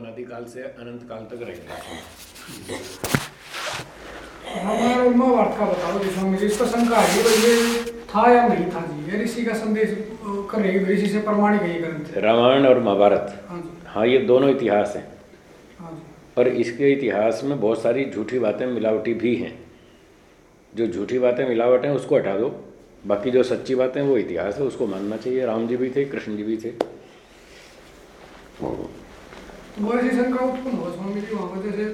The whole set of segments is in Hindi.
अनादिकाल से अनंत काल तक रहेंगे। रामायण और महाभारत का बताओ जी स्वामी जी इसका शंका है कि ये था या नहीं था जी? ये ऋषि का संदेश अ, ऋषि से प्रमाणिक है ग्रंथ। रामायण और महाभारत। हाँ हाँ ये दोनों इतिहास हैं। हाँ जी। पर इसके इतिहास में बहुत सारी झूठी बातें मिलावटी भी हैं। जो झूठी बातें मिलावट हैं उसको हटा दो। बाकी जो सच्ची बातें वो इतिहास है उसको मानना चाहिए। राम जी भी थे कृष्ण जी भी थे। ऐसी शंका उत्पन्न हो स्वामी जी वहाँ पर जैसे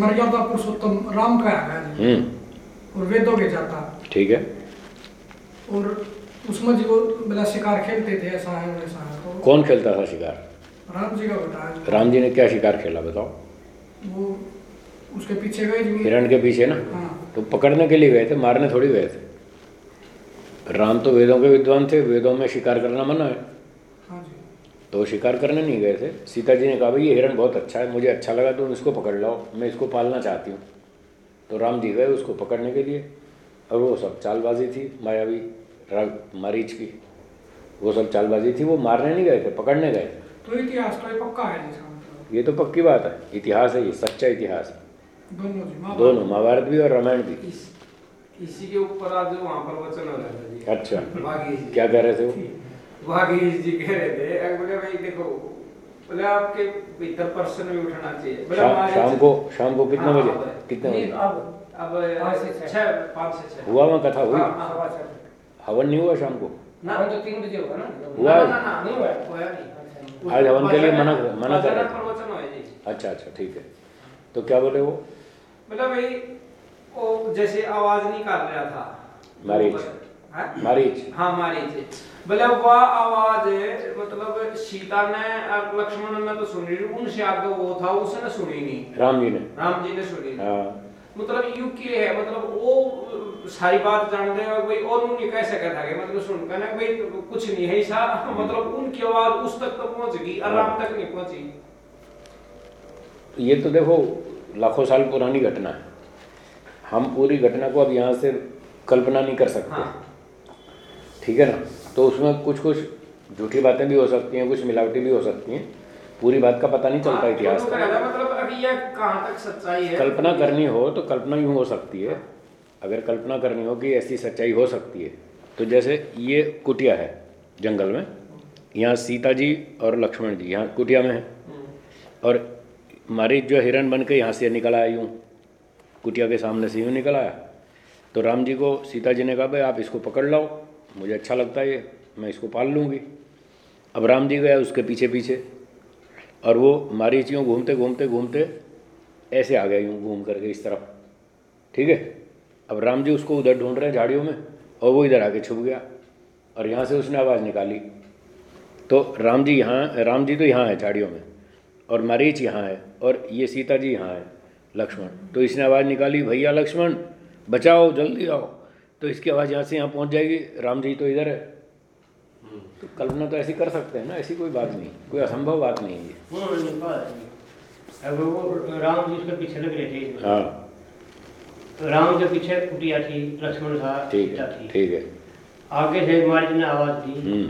मर्यादा पुरुषोत्तम राम का आया है जी और वेदों के जाता ठीक है. और उसमें जी वो बड़ा शिकार खेलते थे ऐसा है वैसा है तो कौन खेलता था शिकार? राम जी का बताया राम जी ने क्या शिकार खेला बताओ? वो उसके पीछे गए जी हिरण के पीछे ना? हाँ। तो पकड़ने के लिए गए थे मारने थोड़ी गए थे। राम तो वेदों के विद्वान थे वेदों में शिकार करना मना है। तो वो शिकार करने नहीं गए थे। सीता जी ने कहा भाई ये हिरण बहुत अच्छा है मुझे अच्छा लगा तुम इसको पकड़ लाओ मैं इसको पालना चाहती हूँ। तो राम जी गए उसको पकड़ने के लिए और वो सब चालबाजी थी मायावी मारीच की। वो सब चालबाजी थी वो मारने नहीं गए थे पकड़ने गए थे। तो इतिहास तो ये पक्का है ये तो पक्की बात है इतिहास है ये सच्चा इतिहास है। दोनों महाभारत। भी और रामायण भी। इस इसी के ऊपर आज वहाँ पर वचन अच्छा। क्या कह रहे थे वो? भागीश जी कह रहे थे बोले भाई देखो बोले आपके भीतर पर्सन भी उठना चाहिए। शाम शाम को शाम को कितने हाँ, बजे? हाँ, कितने नहीं, बजे? अब अब से छः। छः पाँच से छः हुआ वहाँ कथा हुई? हाँ, हाँ। हवन नहीं हुआ शाम को? ना। हाँ, तो तीन बजे होगा ना? हुआ है? नहीं हुआ है? आज हवन के लिए मना मना कर अच्छा अच्छा ठीक है। तो क्या बोले वो? मतलब भाई वो जैसे आवाज़ नहीं कर रहा था। मारीच। हाँ? मारीच हाँ मारीच बोले वह आवाज़ मतलब सीता ने लक्ष्मण ने तो सुनी उनसे आगे वो था उसने सुनी नहीं। राम जी ने। राम जी ने सुनी नहीं। हाँ। मतलब यू के है? मतलब वो सारी बात जान रहे हो भाई और उन्हें कैसे कहता है मतलब सुन कहना भाई कुछ नहीं है ऐसा मतलब उनकी आवाज़ उस तक तो पहुँच गई और राम तक नहीं पहुँची। ये तो देखो लाखों साल पुरानी घटना है। हम पूरी घटना को अब यहाँ से कल्पना नहीं कर सकते। हाँ। ठीक है ना? तो उसमें कुछ कुछ झूठी बातें भी हो सकती हैं कुछ मिलावटी भी हो सकती हैं। पूरी बात का पता नहीं चलता हाँ, इतिहास का। का मतलब अभी ये कहाँ तक सच्चाई है? कल्पना करनी हो तो कल्पना यूँ हो सकती है। अगर कल्पना करनी हो कि ऐसी सच्चाई हो सकती है तो जैसे ये कुटिया है जंगल में यहाँ सीता जी और लक्ष्मण जी यहाँ कुटिया में है। और मारी जो हिरण बन के यहाँ से निकल आया यूँ कुटिया के सामने से यूँ निकल आया। तो राम जी को सीता जी ने कहा भाई आप इसको पकड़ लाओ। मुझे अच्छा लगता है ये, मैं इसको पाल लूँगी। अब राम जी गया उसके पीछे पीछे और वो मारीचियों घूमते घूमते घूमते ऐसे आ गया यूँ घूम करके इस तरफ़। ठीक है? अब राम जी उसको उधर ढूंढ रहे झाड़ियों में और वो इधर आके छुप गया और यहाँ से उसने आवाज़ निकाली। तो राम जी यहाँ राम जी तो यहाँ है झाड़ियों में और मरीच यहाँ है और ये सीता जी यहाँ है, लक्ष्मण। तो इसने आवाज़ निकाली, भैया लक्ष्मण, बचाओ, जल्दी आओ। तो इसकी आवाज़ यहाँ से यहाँ पहुँच जाएगी। राम जी तो इधर है। तो कल्पना तो ऐसी कर सकते हैं ना ऐसी कोई बात नहीं कोई असंभव बात नहीं है। वो नहीं पता अब वो राम जी उसके पीछे लग रहे थे। हाँ। राम के पीछे कुटिया थी लक्ष्मण था ठीक है ठीक है। आगे से मार्ज ने आवाज़ दी। हम्म।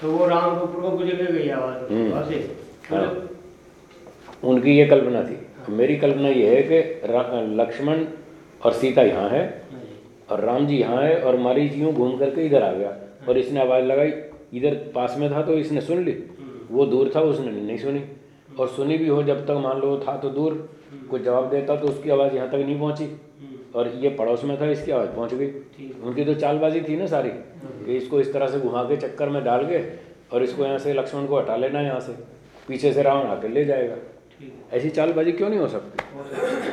तो वो राम के ऊपर को गुजर गई आवाज़। हम्म। हाँ। उनकी ये कल्पना थी। मेरी कल्पना ये है कि लक्ष्मण और सीता यहाँ है। और राम जी यहाँ आए और मारी जी यूँ घूम करके इधर आ गया। और इसने आवाज़ लगाई इधर पास में था तो इसने सुन ली। वो दूर था उसने नहीं सुनी। और सुनी भी हो जब तक मान लो था तो दूर। कोई जवाब देता तो उसकी आवाज़ यहाँ तक नहीं पहुँची। और ये पड़ोस में था इसकी आवाज़ पहुँच गई। उनकी तो चालबाजी थी ना सारी कि इसको इस तरह से घुमा के चक्कर में डाल के और इसको यहाँ से लक्ष्मण को हटा लेना यहाँ से। पीछे से रावण आके ले जाएगा। ऐसी चालबाजी क्यों नहीं हो सकती?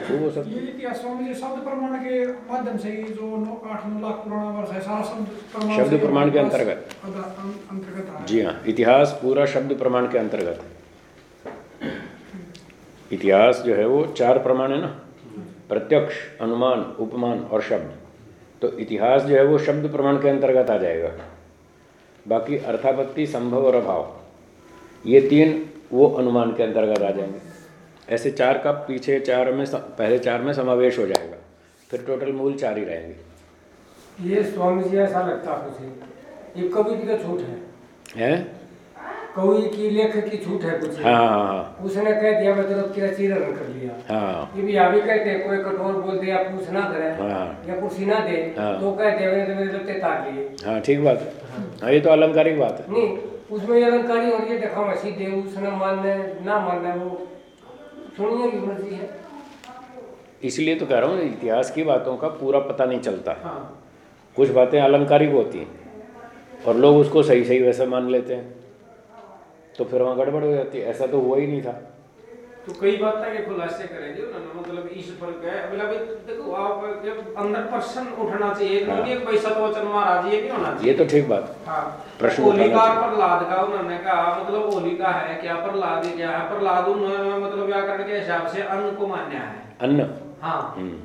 वो हो सकती। ये स्वामी जी शब्द प्रमाण के माध्यम से जो नौ आठ नौ लाख पुराना वर्ष है सारा शब्द प्रमाण शब्द प्रमाण के अंतर्गत। अंतर्गत जी हाँ इतिहास पूरा शब्द प्रमाण के अंतर्गत है। इतिहास जो है वो चार प्रमाण है ना? प्रत्यक्ष अनुमान उपमान और शब्द। तो इतिहास जो है वो शब्द प्रमाण के अंतर्गत आ जाएगा। बाकी अर्थापत्ति संभव और अभाव ये तीन वो अनुमान के अंतर्गत आ जाएँगे। ऐसे चार का पीछे चार में पहले चार में समावेश हो जाएगा। फिर टोटल मूल चार ही रहेंगे। ये स्वामी जी ऐसा लगता है मुझे ये कभी का झूठ है। हैं? कवि की लेखक की छूट है कुछ हाँ हाँ हाँ। उसने कह दिया मतलब तेरा चीरन कर लिया। हाँ। ये भी अभी कहते हैं कोई कठोर बोल दिया पूछ ना करे हाँ। या कुर्सी ना दे हाँ। तो हैं मैंने तो मेरे तार लिए। हाँ ठीक बात है। हाँ। ये तो अलंकारिक बात है। नहीं उसमें ये अलंकारी और ये देखा मैं सीधे उसने मानने ना मानना वो सुनिए की मर्ज़ी है। इसलिए तो कह रहा हूँ इतिहास की बातों का पूरा पता नहीं चलता। हाँ। कुछ बातें अलंकारिक होती हैं और लोग उसको सही सही वैसा मान लेते हैं। तो फिर वहाँ गड़बड़ हो जाती है। ऐसा तो हुआ ही नहीं था। तो कई बातें के खुलासे करेंगे उन्होंने मतलब इस पर कहे मतलब देखो आप जब अंदर प्रश्न उठना चाहिए हाँ। क्योंकि कोई सतवचन महाराज ये नहीं होना चाहिए ये तो ठीक बात है। प्रश्न तो होलिका चाहिए। प्रहलाद का उन्होंने कहा मतलब होलिका है क्या प्रहलाद क्या है प्रहलाद उन्होंने मतलब व्याकरण के हिसाब से अन्न को मान्या है अन्न हाँ हम्म,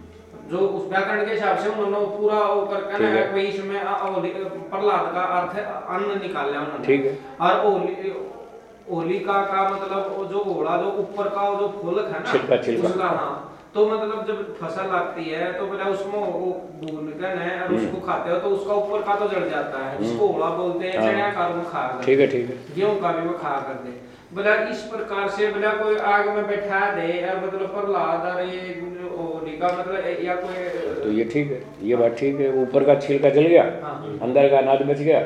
जो उस व्याकरण के हिसाब से उन्होंने पूरा वो करके ठीक ना है। कोई इसमें होली- प्रहलाद का अर्थ अन्न निकाल लिया उन्होंने ठीक है। और होलिका का मतलब जो ओड़ा जो ऊपर का जो है ना छिलका- छिलका। उसका हाँ। तो मतलब जब फ़सल आती है तो उसमें वो है और हम्म। उसको खाते हो तो उसका ऊपर का तो जड़ जाता है। जिसको ओड़ा बोलते हैं हाँ। चढ़िया का वो खा कर ठीक है ठीक है। गेहूँ का भी वो खा कर दे। बोला इस प्रकार से बोला कोई आग में बैठा दे और मतलब प्रहलाद और ये मतलब या कोई तो ये ठीक है ये बात ठीक है। ऊपर का छिलका जल गया हाँ। अंदर का अनाज बच गया।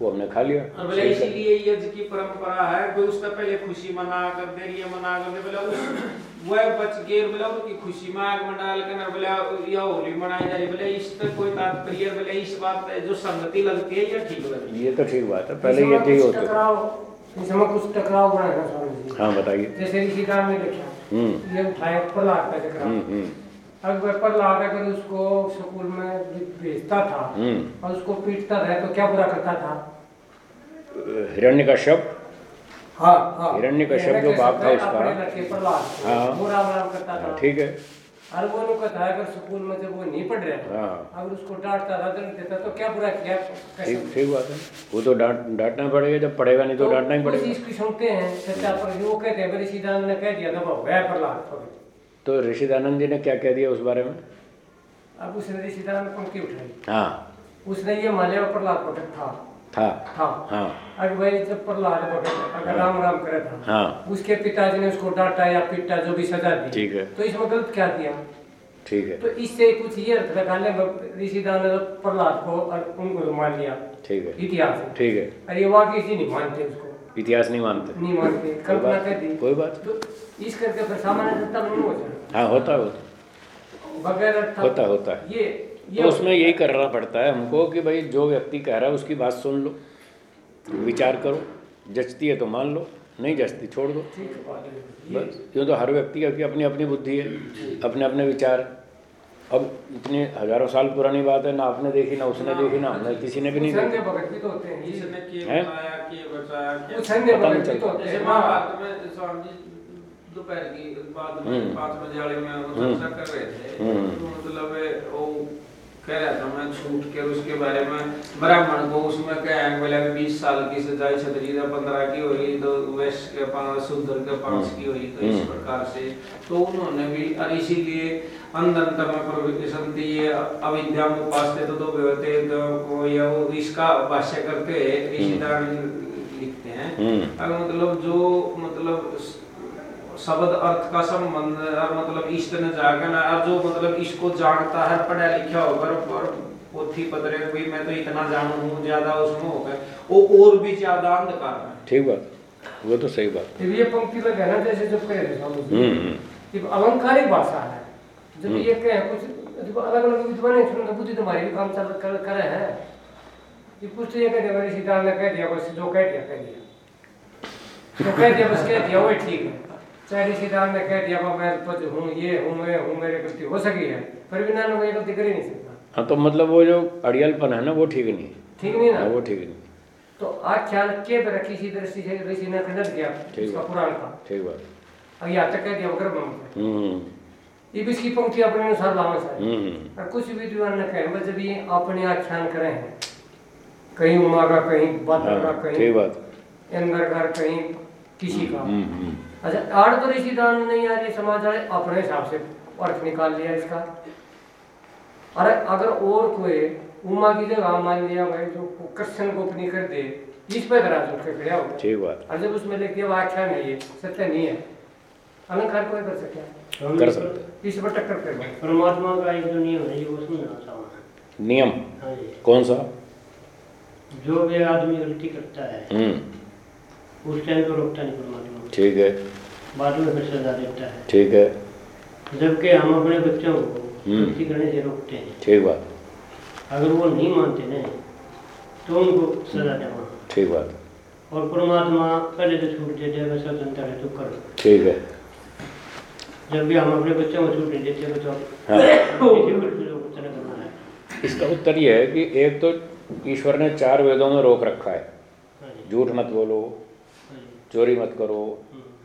वो हमने खा लिया। और बोले इसीलिए यज्ञ की परंपरा है कोई उससे पहले खुशी मना कर दे ये मना कर दे बोला उस वह बच गए बोला उनकी खुशी में आग में डाल के ना बोला या होली मनाई जा रही बोले इस पे कोई तात्पर्य बोले इस बात पे जो संगति लगती है या ठीक लगती है। ये तो ठीक बात है पहले ये यही कुछ होते टकराव इसमें कुछ टकराव बना है स्वामी जी। हाँ बताइए। जैसे ऋषिदान में लिखा हम्म। ये उठाए प्रहलाद का हम्म टकराव हम्म अब वह प्रहलाद अगर उसको स्कूल में भेजता था हम्म। और उसको पीटता था तो क्या बुरा करता था? हिरण्य का हाँ हाँ। हिरण्यकश्यप जो बाप था उसका। को, हाँ। वो राम राम करता था। ठीक है। और वो लोग कहता है अगर स्कूल में जब वो नहीं पढ़ रहे हाँ। अगर उसको डांटता था दंड देता तो क्या बुरा किया? ठीक ठीक बात है। वो तो डांट डांटना पड़ेगा जब पढ़ेगा नहीं तो डांटना ही पड़ेगा। इसकी सुनते हैं सच्चा पर। वो कहते हैं ऋषिदान ने कह दिया था वो है प्रहलाद को तो ऋषिदानंद जी ने क्या कह दिया उस बारे में? अब उसने ऋषिदान ने पंक्ति उठाई। हाँ। उसने ये मान लिया वो प्रहलाद भगत था। था। था। हाँ। अगर वही जब प्रहलाद भगत अगर राम राम करे था। हाँ। उसके पिताजी ने उसको डांटा या पीटा जो भी सजा दी। ठीक है। तो इसमें गलत क्या किया ठीक है। तो इससे कुछ ये अर्थ निकालने ऋषिदान ने प्रहलाद को और उनको मान लिया। ठीक है। इतिहास। ठीक है। और ये वाकई जी नहीं मानते उसको। इतिहास नहीं मानते। नहीं मानते कोई कल्पना बात कर दी। कोई बात। तो इस करके फिर सामान्य सत्ता नहीं हो जाए हाँ होता है होता। बगैर होता होता है। ये ये तो उसमें यही करना पड़ता है हमको कि भाई जो व्यक्ति कह रहा है उसकी बात सुन लो विचार करो जचती है तो मान लो नहीं जचती छोड़ दो। है है। बस यूँ तो हर व्यक्ति की अपनी अपनी बुद्धि है अपने अपने विचार। अब इतनी हज़ारों साल पुरानी बात है ना आपने देखी ना उसने देखी ना हमने किसी ने भी नहीं देखी। अन्य भगत भी तो दोपहर की बाद में हम्म। पाँच बजे वाले में वो हम्म। चर्चा कर रहे थे। हम्म। तो मतलब वो कह रहा था मैं छूट के उसके बारे में ब्राह्मण को उसमें क्या बोला बीस साल की सजाई छतरी पंद्रह की हुई तो वैश्य के पाँच शूद्र के पाँच की हुई तो इस हम्म। प्रकार से। तो उन्होंने भी और इसीलिए अंधंत में प्रविशंति ये अविद्या उपासते तो दो व्यवते तो या वो इसका भाष्य करते ऋषिदान लिखते हैं। हम्म। अगर मतलब जो मतलब शब्द अर्थ का संबंध और मतलब इष्ट न जागन और जो मतलब इसको जानता है पढ़ा लिखा होकर और पोथी पत्र कोई मैं तो इतना जानू हूँ ज़्यादा उसमें होकर वो और भी ज़्यादा अंधकार में ठीक बात वो तो सही बात। जब ये पंक्ति लगे ना जैसे जब कह हम्म हम्म। अलंकारिक भाषा है जब हम्म। ये कहे कुछ देखो अलग अलग विद्वान है सुनकर बुद्धि तुम्हारी भी काम चल कर करे हैं। ये कुछ ये कह दिया ऋषिदान ने कह दिया बस जो कह दिया कह दिया। तो कह दिया बस कह दिया वही ठीक है। चाहे ऋषिदान ने कह दिया "बाबा, मैं पद हूँ ये हूँ मैं हूँ मेरी गलती हो सकी है। पर भी नानक ये गलती कर ही नहीं सकता। हाँ तो मतलब वो जो अड़ियलपन है ना वो ठीक नहीं ठीक नहीं हाँ ना वो ठीक नहीं तो आख्यान के पर किसी दृष्टि से ऋषि ने खंडन किया उसका पुराण का ठीक बात। अब यहाँ तक कह दिया गर्भ में हम्म ये भी इसकी पंक्ति अपने अनुसार लाना चाहिए हम्म और कुछ विद्वान ने कहे जब ये अपने आख्यान करे हैं कहीं उमा का कहीं का हाँ कहीं ठीक बात। इंद्र का कहीं किसी का। हम्म हम्म। अच्छा आड़ तो ऋषिदान नहीं आ रही समाज वाले अपने हिसाब से अर्थ निकाल लिया इसका। अरे अगर और कोई उमा की जगह मान लिया भाई जो कृष्ण को अपनी कर दे इस पे धरा उठ के खड़ा होगा ठीक बात। और जब उसमें लिख दिया वो आख्यान है सत्य नहीं है। अलंकार कोई कर सकता है? कर सकते इस पर टक्कर कर परमात्मा का एक जो नियम है जो उसमें ना चाहना नियम? हाँ जी। कौन सा? जो भी आदमी गलती करता है हम्म। उस टाइम को रोकता नहीं परमात्मा। ठीक है। बाद में फिर सजा देता है। ठीक है। जबकि हम अपने बच्चों को हम्म। गलती करने से रोकते हैं। ठीक बात। अगर वो नहीं मानते ना तो उनको सजा देना। ठीक बात। और परमात्मा पहले तो छूट देते हैं वैसा स्वतंत्र है तो करो। ठीक है। जब भी हम अपने बच्चों को छूट नहीं देते तो हाँ। को तरह करना है। इसका उत्तर ये है कि एक तो ईश्वर ने चार वेदों में रोक रखा है। हाँ झूठ मत बोलो चोरी मत करो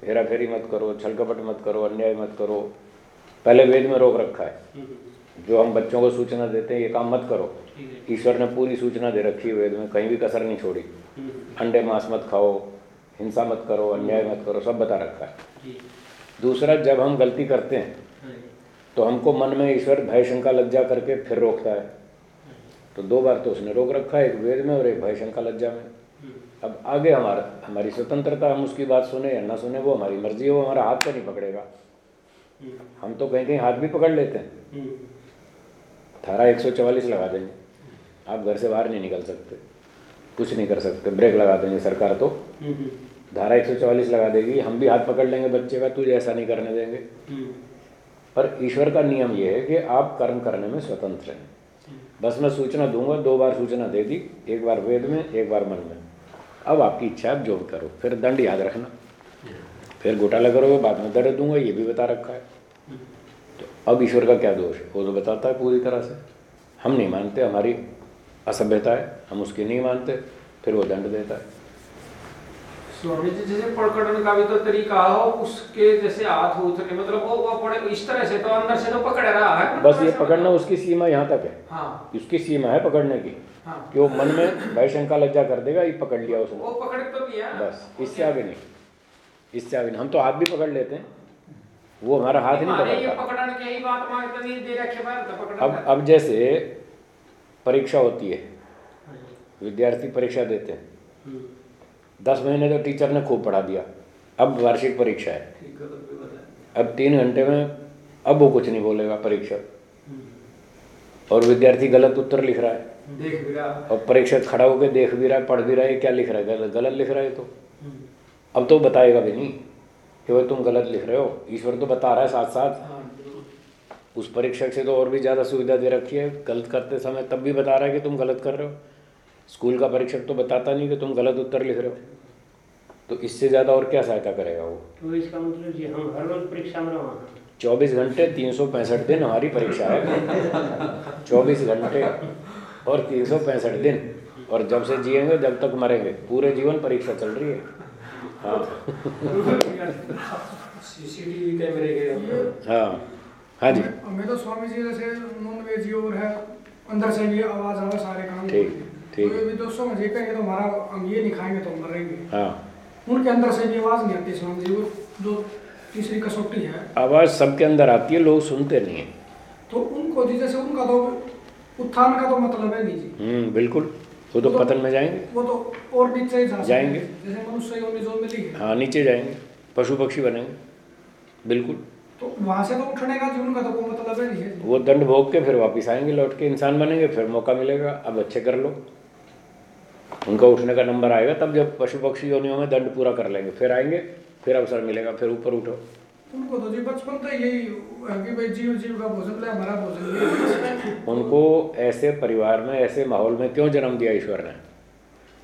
हेरा फेरी मत करो छल कपट मत करो, अन्याय मत करो। पहले वेद में रोक रखा है। जो हम बच्चों को सूचना देते हैं, ये काम मत करो। ईश्वर ने पूरी सूचना दे रखी है वेद में, कहीं भी कसर नहीं छोड़ी। अंडे, मांस मत खाओ, हिंसा मत करो, अन्याय मत करो, सब बता रखा है। दूसरा, जब हम गलती करते हैं तो हमको मन में ईश्वर भय शंका लज्जा करके फिर रोकता है। तो दो बार तो उसने रोक रखा है, एक वेद में और एक भय शंका लज्जा में। अब आगे हमारा, हमारी स्वतंत्रता हम उसकी बात सुने या ना सुने, वो हमारी मर्ज़ी है, वो हमारा हाथ तो नहीं पकड़ेगा। हम तो कहीं कहीं हाथ भी पकड़ लेते हैं। थारा 144 लगा देंगे। आप घर से बाहर नहीं निकल सकते। कुछ नहीं कर सकते। ब्रेक लगा देंगे सरकार तो। धारा 144 लगा देगी। हम भी हाथ पकड़ लेंगे बच्चे का, तुझे ऐसा नहीं करने देंगे। पर ईश्वर का नियम यह है कि आप कर्म करने में स्वतंत्र हैं। बस मैं सूचना दूँगा, दो बार सूचना दे दी, एक बार वेद में, एक बार मन में। अब आपकी इच्छा है आप जो भी करो फिर दंड याद रखना। फिर घोटाला करोगे बाद में दर्द दूँगा ये भी बता रखा है। तो अब ईश्वर का क्या दोष है? वो तो बताता है पूरी तरह से। हम नहीं मानते हमारी असभ्यता है हम उसकी नहीं मानते फिर वो दंड देता है। स्वामी जी जैसे पकड़ने का भी तो तरीका हो उसके जैसे हाथ उठने मतलब वो वो पड़े इस तरह से तो अंदर से तो पकड़ रहा है। बस ये पकड़ना उसकी सीमा यहाँ तक है। हाँ। उसकी सीमा है पकड़ने की। हाँ कि वो मन में भय शंका लज्जा कर देगा ये पकड़ लिया उसने। वो पकड़ तो लिया। बस इससे आगे नहीं। इससे आगे नहीं। हम तो हाथ भी पकड़ लेते हैं। वो हमारा हाथ नहीं पकड़ता। अब अब जैसे परीक्षा होती है विद्यार्थी परीक्षा देते हैं। दस महीने तो टीचर ने खूब पढ़ा दिया। अब वार्षिक परीक्षा है। तो अब तीन घंटे में अब वो कुछ नहीं बोलेगा परीक्षक हम्म, और विद्यार्थी गलत उत्तर लिख रहा है। देख भी रहा। और परीक्षक खड़ा होकर देख भी रहा है पढ़ भी रहा है क्या लिख रहा है? गलत गलत लिख रहा है तो। हम्म, अब तो बताएगा भी नहीं कि भाई तुम गलत लिख रहे हो। ईश्वर तो बता रहा है साथ साथ हाँ उस परीक्षक से तो और भी ज़्यादा सुविधा दे रखी है। गलत करते समय तब भी बता रहा है कि तुम गलत कर रहे हो। स्कूल का परीक्षक तो बताता नहीं कि तुम गलत उत्तर लिख रहे हो। तो इससे ज़्यादा और क्या सहायता करेगा वो? तो इसका मतलब जी हम हर रोज परीक्षा में चौबीस घंटे तीन सौ पैंसठ दिन हमारी परीक्षा है। चौबीस घंटे। और तीन सौ पैंसठ दिन। और जब से जिएँगे जब तक मरेंगे। पूरे जीवन परीक्षा चल रही है। हाँ। सीसीटीवी कैमरे के हाँ। हाँ जी। हमें तो स्वामी जी जैसे नॉन वेज और है अंदर से भी आवाज़ आवे सारे काम ठीक, ठीक। तो ये भी दोस्तों में कहेंगे तो हमारा हम ये नहीं खाएँगे तो हम मरेंगे हाँ। उनके अंदर से भी आवाज़ नहीं आती स्वामी जी वो जो तीसरी कसौटी है। आवाज़ सबके अंदर आती है लोग सुनते नहीं है। तो उनको जैसे उनका तो उत्थान का तो मतलब है नहीं जी। हम्म बिल्कुल। वो तो पतन में जाएँगे। वो तो और नीचे ही जा जाएँगे। जैसे मनुष्य योनि जो मिली है हाँ नीचे जाएँगे। पशु पक्षी बनेंगे। बिल्कुल। तो वहाँ से तो उठने का जीवन का तो कोई मतलब है नहीं है। वो दंड भोग के फिर वापस आएँगे लौट के। इंसान बनेंगे फिर मौका मिलेगा। अब अच्छे कर लो। उनका उठने का नंबर आएगा। तब जब पशु पक्षी योनियों में दंड पूरा कर लेंगे। फिर आएँगे फिर अवसर मिलेगा। फिर ऊपर उठो। उनको तो जी बचपन से यही है कि भाई जीव जीव का भोजन ले हमारा भोजन उनको ऐसे परिवार में ऐसे माहौल में क्यों जन्म दिया ईश्वर ने?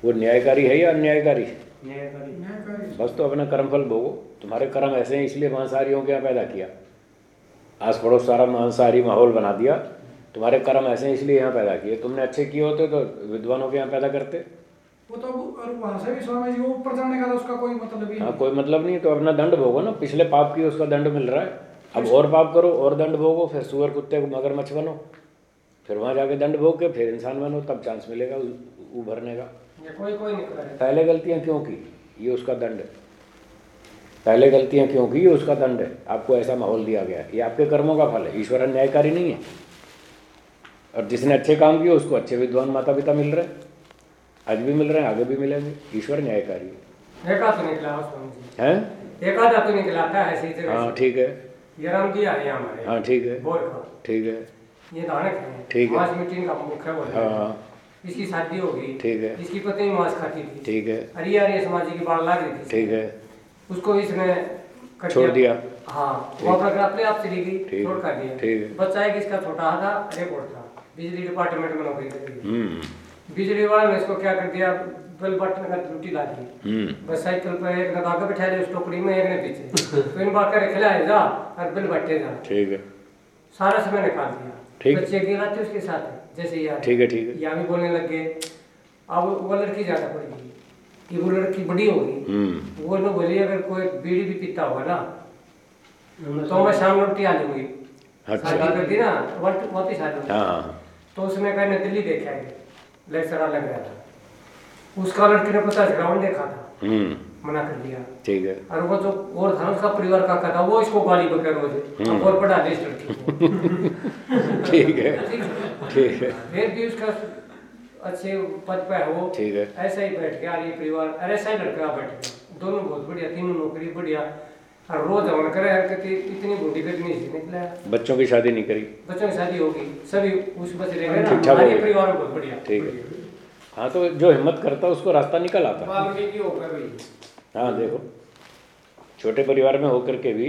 वो न्यायकारी है या अन्यायकारी? न्यायकारी। न्यायकारी। बस तो अपना कर्मफल भोगो। तुम्हारे कर्म ऐसे हैं इसलिए मांसाहारियों के यहाँ पैदा किया? आस पड़ोस सारा मांसाहारी माहौल बना दिया। तुम्हारे कर्म ऐसे हैं इसलिए यहाँ पैदा किए। तुमने अच्छे किए होते तो विद्वानों के यहाँ पैदा करते। वो तो और वहाँ से भी स्वामी जी वो ऊपर जाने का तो उसका कोई मतलब ही हाँ कोई मतलब नहीं तो अपना दंड भोगो ना। पिछले पाप की उसका दंड मिल रहा है। अब और पाप करो और दंड भोगो फिर सुअर कुत्ते को मगरमच्छ बनो। फिर वहाँ जाके दंड भोग के फिर इंसान बनो तब चांस मिलेगा उभरने का। कोई कोई नहीं पहले गलतियाँ क्यों की? ये उसका दंड है। पहले गलतियाँ क्यों की? ये उसका दंड है। आपको ऐसा माहौल दिया गया ये आपके कर्मों का फल है। ईश्वर अन्यायकारी नहीं है। और जिसने अच्छे काम किए उसको अच्छे विद्वान माता पिता मिल रहे हैं। आज भी मिल रहे हैं आगे भी मिलेंगे। ईश्वर न्यायकारी। है? हो ठीक है। ये हाँ ठीक है। ठीक है। ये ठीक है। मांस मीटिंग का मुख्य बोल हाँ। इसकी शादी होगी ठीक है। इसकी पत्नी मांस खाती थी। ठीक है। अरे अरे समाज की बाढ़ लग रही थी। ठीक है। उसको इसने छोड़ दिया। हाँ। अपना अपने आप चली गई छोड़ कर दिया। ठीक। है। बच्चा एक इसका छोटा था रिपोर्ट था। बिजली डिपार्टमेंट में नौकरी कर हम्म। बिजली वाले ने इसको क्या कर दिया बेल बटन का त्रुटि ला दी। हम्म। बस साइकिल पर एक ने आगे बैठा लिया उस टोकरी में एक ने पीछे तो इन बात कर खिलाए जा और बिल बट्टे जा। ठीक है। सारा समय निकाल दिया। ठीक। बच्चे अकेला थे उसके साथ जैसे आ ठीक है ठीक है। यहाँ भी बोलने लग गए। अब वो लड़की ज़्यादा पड़ेगी कि वो लड़की बड़ी होगी हम्म। वो लोग बोली अगर कोई बीड़ी भी पीता होगा ना तो मैं शाम रोटी आ जाऊँगी। अच्छा। कर दी ना वापस आ जाऊँगी तो उसने कहने दिल्ली देखा है। लेक्चर लग रहा था। उसका लड़की ने पचास ग्राउंड देखा था। हम्म। मना कर दिया। ठीक है। और वो जो और था उसका परिवार का था वो इसको गाली बके रोज और पढ़ा दे को। ठीक है। ठीक है? फिर भी उसका अच्छे पद पे है वो। ठीक है। ऐसा ही बैठ गया ये परिवार। और ऐसा ही लड़का बैठ गया। दोनों बहुत बढ़िया तीनों नौकरी बढ़िया। और रोज हमने करे हरकत इतनी बूढ़ी कितनी सी निकला। बच्चों की शादी नहीं करी। बच्चों की शादी होगी सभी उस बच रहे हैं ना ठीक ठाक। परिवार बहुत बढ़िया। ठीक है। हाँ तो जो हिम्मत करता है उसको रास्ता निकल आता है। देखो। छोटे परिवार में होकर के भी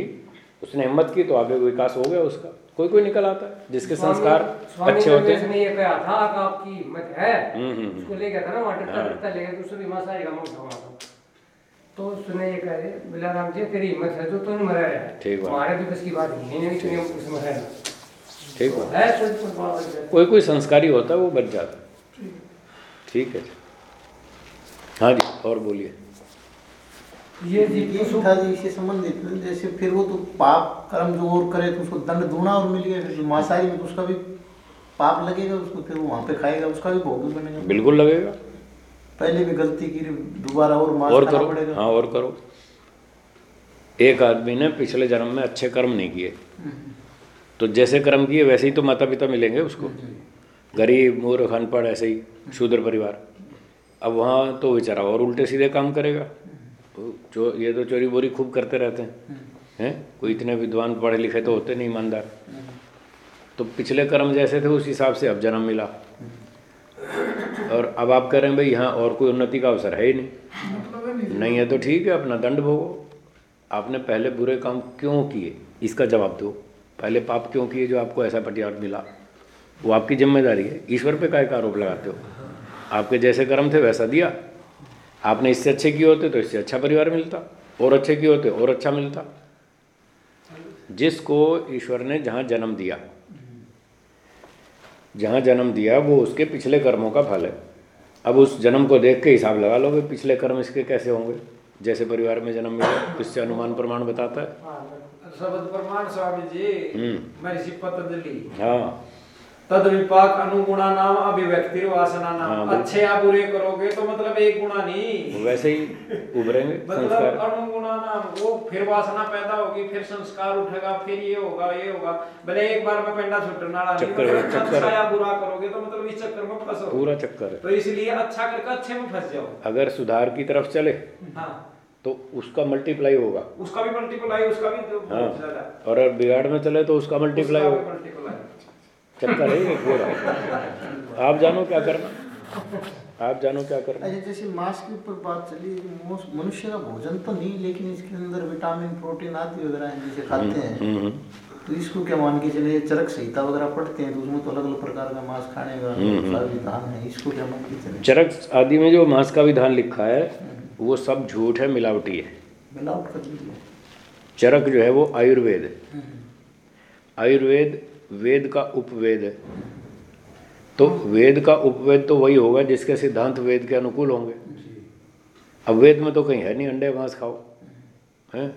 उसने हिम्मत की तो आगे विकास हो गया उसका। कोई कोई निकल आता है जिसके संस्कार अच्छे होते हैं। ये कहा था आपकी हिम्मत है। हम्म हम्म हम्म। उसको ले गया था ना डरता हाँ। डरता ले गया तो तो उसने ये कहा बिलाराम जी तेरी हिम्मत है तो तू नहीं मरा रहा है। ठीक बात। हमारे भी बस की बात नहीं है नहीं कि नहीं उसमें है। ठीक है है कोई कोई बात नहीं। कोई कोई संस्कारी होता है वो बच जाता है। ठीक। है हाँ जी और बोलिए। ये जी ये था जी इससे संबंधित। जैसे फिर वो तो पाप कर्म जो और करे तो उसको दंड दूना और मिल गया। फिर मांसाहारी में तो उसका भी पाप लगेगा उसको फिर वो वहाँ पे खाएगा उसका भी भोग भी बनेगा। बिल्कुल लगेगा। पहले भी गलती की दोबारा और मांस और करो। पड़ेगा। हाँ और करो। एक आदमी ने पिछले जन्म में अच्छे कर्म नहीं किए। तो जैसे कर्म किए वैसे ही तो माता पिता मिलेंगे उसको। गरीब मूर्ख अनपढ़ ऐसे ही शूद्र परिवार। अब वहाँ तो बेचारा और उल्टे सीधे काम करेगा। जो ये तो चोरी बोरी खूब करते रहते हैं। हैं? कोई इतने विद्वान पढ़े लिखे तो होते नहीं ईमानदार। तो पिछले कर्म जैसे थे उस हिसाब से अब जन्म मिला। और अब आप कह रहे हैं, भाई, यहाँ और कोई उन्नति का अवसर है ही नहीं। नहीं है तो ठीक है, अपना दंड भोगो। आपने पहले बुरे काम क्यों किए? इसका जवाब दो। पहले पाप क्यों किए जो आपको ऐसा पटियार मिला? वो आपकी ज़िम्मेदारी है। ईश्वर पे काय का आरोप लगाते हो? आपके जैसे कर्म थे, वैसा दिया। आपने इससे अच्छे किए होते तो इससे अच्छा परिवार मिलता, और अच्छे किए होते, और अच्छा मिलता। जिसको ईश्वर ने जहाँ जन्म दिया जहाँ जन्म दिया वो उसके पिछले कर्मों का फल है। अब उस जन्म को देख के हिसाब लगा लोगे पिछले कर्म इसके कैसे होंगे? जैसे परिवार में जन्म मिला इससे अनुमान प्रमाण बताता है। हाँ, शब्द प्रमाण स्वामी जी हम्म। हाँ। तद विपाक अनुगुणा नाम अभिव्यक्ति वासना हाँ, नाम बिल्कुल। अच्छे या बुरे करोगे तो मतलब एक गुणा नहीं। वैसे ही उभरेंगे मतलब अनुगुणा नाम वो फिर वासना पैदा होगी फिर संस्कार उठेगा फिर ये होगा ये होगा। भले एक बार में पेंडा छुटना चक्कर है, मतलब चक्कर अच्छा या बुरा करोगे तो मतलब इस चक्कर में फंसो पूरा चक्कर है। तो इसलिए अच्छा करके अच्छे में फंस जाओ। अगर सुधार की तरफ़ चले हाँ। तो उसका मल्टीप्लाई होगा। उसका भी मल्टीप्लाई उसका भी तो हाँ और बिगाड़ में चले तो उसका मल्टीप्लाई होगा। चक्कर है पूरा आप जानो क्या करना? आप जानो क्या करना? अच्छा जैसे मांस के ऊपर बात चली मनुष्य का भोजन तो नहीं लेकिन इसके अंदर विटामिन प्रोटीन आदि वगैरह हैं जिसे खाते हैं। हम्म, हम्म। तो इसको क्या मान के चले चरक संहिता वगैरह पढ़ते हैं तो उसमें तो अलग अलग प्रकार का मांस खाने का हम्म, विधान है इसको क्या मान के चले? चरक आदि में जो मांस का विधान लिखा है वो सब झूठ है मिलावटी है। मिलावट कर चरक जो है वो आयुर्वेद है। आयुर्वेद वेद का उपवेद है। तो वेद का उपवेद तो वही होगा जिसके सिद्धांत वेद के अनुकूल होंगे। अब वेद में तो कहीं है नहीं, अंडे मांस खाओ, हैं?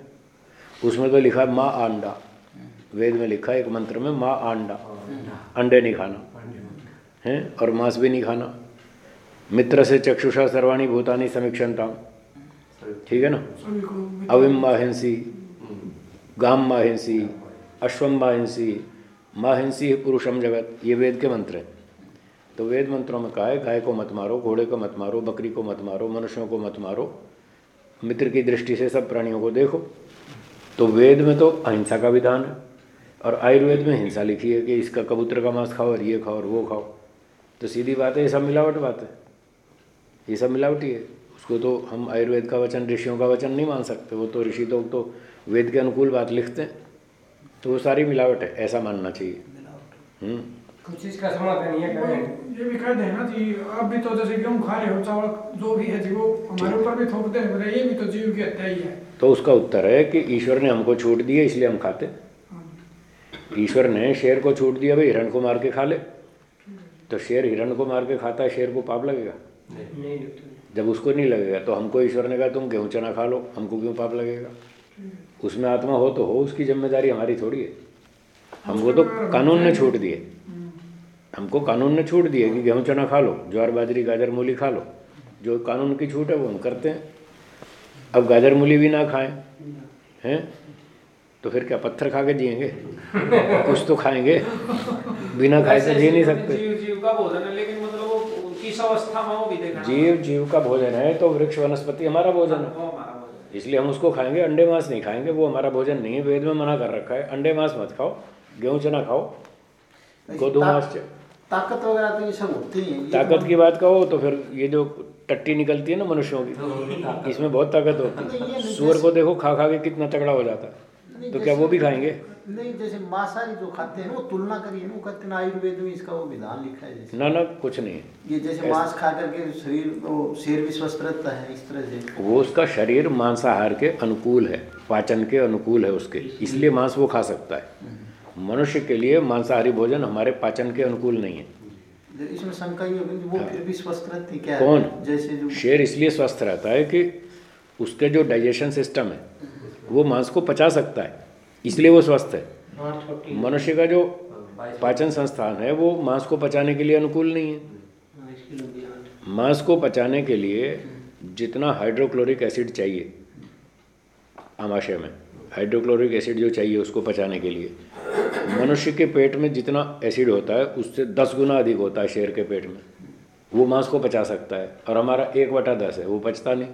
उसमें तो लिखा है माँ अंडा वेद में लिखा है एक मंत्र में माँ अंडा अंडे नहीं खाना, हैं? और मांस भी नहीं खाना। मित्र से चक्षुषा सर्वाणी भूतानी समीक्षणता ठीक है ना? अविम माहिंसी गाम माहिंसी अश्वम माहिंसी माहिंसी पुरुषम जगत ये वेद के मंत्र हैं। तो वेद मंत्रों में कहा है गाय को मत मारो घोड़े को मत मारो बकरी को मत मारो मनुष्यों को मत मारो मित्र की दृष्टि से सब प्राणियों को देखो। तो वेद में तो अहिंसा का विधान है और आयुर्वेद में हिंसा लिखी है कि इसका कबूतर का मांस खाओ और ये खाओ और वो खाओ। तो सीधी बात है ये सब मिलावट बात है। ये सब मिलावटी है। उसको तो हम आयुर्वेद का वचन ऋषियों का वचन नहीं मान सकते वो तो ऋषि तो, तो वेद के अनुकूल बात लिखते हैं। तो वो सारी मिलावट है ऐसा मानना चाहिए। हम्म। कुछ चीज़ का समाधान ये वो करें ये भी कहते हैं ना जी आप भी तो जैसे गेहूँ खा रहे हो चावल जो भी है जी वो हमारे ऊपर भी थोपते हैं ये भी तो जीव की हत्या ही है। तो उसका उत्तर है कि ईश्वर ने हमको छूट दी है इसलिए हम खाते। हाँ। ईश्वर ने शेर को छूट दिया भाई हिरण को मार के खा ले। तो शेर हिरण को मार के खाता है शेर को पाप लगेगा। नहीं जब उसको नहीं लगेगा तो हमको ईश्वर ने कहा तुम गेहूँ चना खा लो हमको क्यों पाप लगेगा? उसमें आत्मा हो तो हो उसकी ज़िम्मेदारी हमारी थोड़ी है। हमको तो कानून ने छूट दिए। हमको कानून ने छूट दी है कि गेहूँ चना खा लो ज्वार बाजरी गाजर मूली खा लो। जो कानून की छूट है वो हम करते हैं। अब गाजर मूली भी ना खाएँ हैं? तो फिर क्या पत्थर खा के जिएँगे? कुछ तो खाएँगे। बिना खाए तो जी नहीं सकते। जीव जीव का भोजन है लेकिन मतलब वो किस अवस्था में वो भी जीव जीव का भोजन है तो वृक्ष वनस्पति हमारा भोजन है। हमारा भोजन है। इसलिए हम उसको खाएँगे अंडे मांस नहीं खाएँगे वो हमारा भोजन नहीं है वेद में मना कर रखा है अंडे मांस मत खाओ गेहूँ चना खाओ गोदू ता- मांस ताकत वगैरह तो ये सब होती है ताकत तो- की बात कहो तो फिर ये जो टट्टी निकलती है ना मनुष्यों की इसमें बहुत ताकत होती है। सुअर को देखो खा खा के कितना तगड़ा हो जाता है। तो क्या वो भी खाएँगे? नहीं जैसे मांसाहारी जो खाते हैं वो तुलना करिए ना वो कहते हैं आयुर्वेद में इसका वो विधान लिखा है जैसे। ना ना कुछ नहीं। है ये जैसे मांस खा करके शरीर वो शेर भी स्वस्थ रहता है इस तरह से। वो उसका शरीर मांसाहार के अनुकूल है पाचन के अनुकूल है उसके इसलिए मांस वो खा सकता है। मनुष्य के लिए मांसाहारी भोजन हमारे पाचन के अनुकूल नहीं है। इसमें शंका ये वो फिर भी स्वस्थ रहती क्या? कौन? जैसे जो शेर इसलिए स्वस्थ रहता है कि उसके जो डाइजेशन सिस्टम है वो मांस को पचा सकता है। इसलिए वो स्वस्थ है। मनुष्य का जो पाचन संस्थान है वो मांस को पचाने के लिए अनुकूल नहीं है। हाँ, मांस को पचाने के लिए जितना हाइड्रोक्लोरिक एसिड चाहिए आमाशय में हाइड्रोक्लोरिक एसिड जो चाहिए उसको पचाने के लिए। मनुष्य के पेट में जितना एसिड होता है उससे दस गुना अधिक होता है शेर के पेट में। वो मांस को पचा सकता है और हमारा एक बटा दस है वो पचता नहीं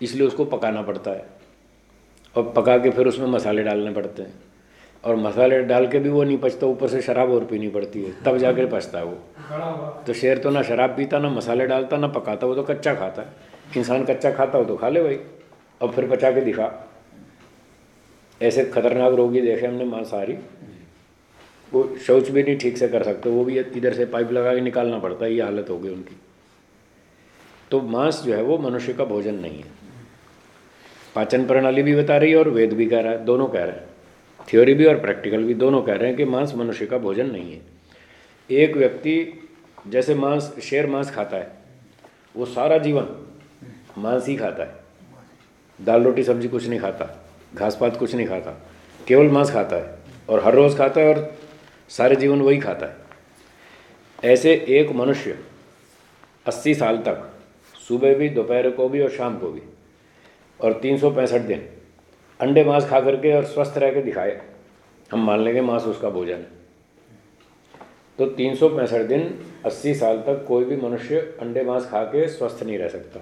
इसलिए उसको पकाना पड़ता है। और पका के फिर उसमें मसाले डालने पड़ते हैं। और मसाले डाल के भी वो नहीं पचता, ऊपर से शराब और पीनी पड़ती है, तब जाकर पचता है वो। तो शेर तो ना शराब पीता, ना मसाले डालता, ना पकाता, वो तो कच्चा खाता है। इंसान कच्चा खाता हो तो खा ले भाई। और फिर पचा के दिखा। ऐसे खतरनाक रोगी देखे हमने मांसाहारी। वो शौच भी नहीं ठीक से कर सकते, वो भी इधर से पाइप लगा के निकालना पड़ता है, ये हालत हो गई उनकी। तो मांस जो है वो मनुष्य का भोजन नहीं है। पाचन प्रणाली भी बता रही है और वेद भी कह रहा है, दोनों कह रहे हैं। थ्योरी भी और प्रैक्टिकल भी दोनों कह रहे हैं कि मांस मनुष्य का भोजन नहीं है। एक व्यक्ति जैसे मांस, शेर मांस खाता है, वो सारा जीवन मांस ही खाता है। दाल रोटी सब्ज़ी कुछ नहीं खाता, घास पात कुछ नहीं खाता, केवल मांस खाता है और हर रोज़ खाता है और सारे जीवन वही खाता है। ऐसे एक मनुष्य अस्सी साल तक सुबह भी, दोपहर को भी और शाम को भी और तीन सौ पैंसठ दिन। अंडे मांस खा करके और स्वस्थ रह के दिखाए। हम मान लेंगे मांस उसका भोजन है। तो तीन सौ पैंसठ दिन, अस्सी साल तक कोई भी मनुष्य अंडे मांस खा के स्वस्थ नहीं रह सकता।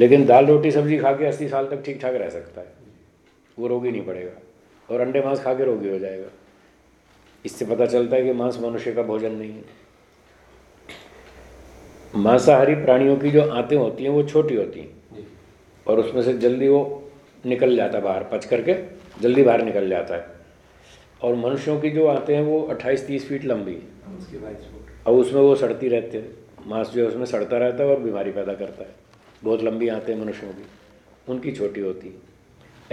लेकिन दाल, रोटी, सब्ज़ी खा के अस्सी साल तक ठीक ठाक रह सकता है। वो रोगी नहीं पड़ेगा और अंडे मांस खा के रोगी हो जाएगा। इससे पता चलता है कि मांस मनुष्य का भोजन नहीं है। मांसाहारी प्राणियों की जो आंतें होती हैं, वो छोटी होती हैं। और उसमें से जल्दी वो निकल जाता है बाहर पच करके जल्दी बाहर निकल जाता है। और मनुष्यों की जो आते हैं वो 28-30 फीट लंबी। है और उसमें वो सड़ती रहती है। मांस जो है उसमें सड़ता रहता है और बीमारी पैदा करता है। बहुत लंबी आते हैं मनुष्यों की। उनकी छोटी होती है।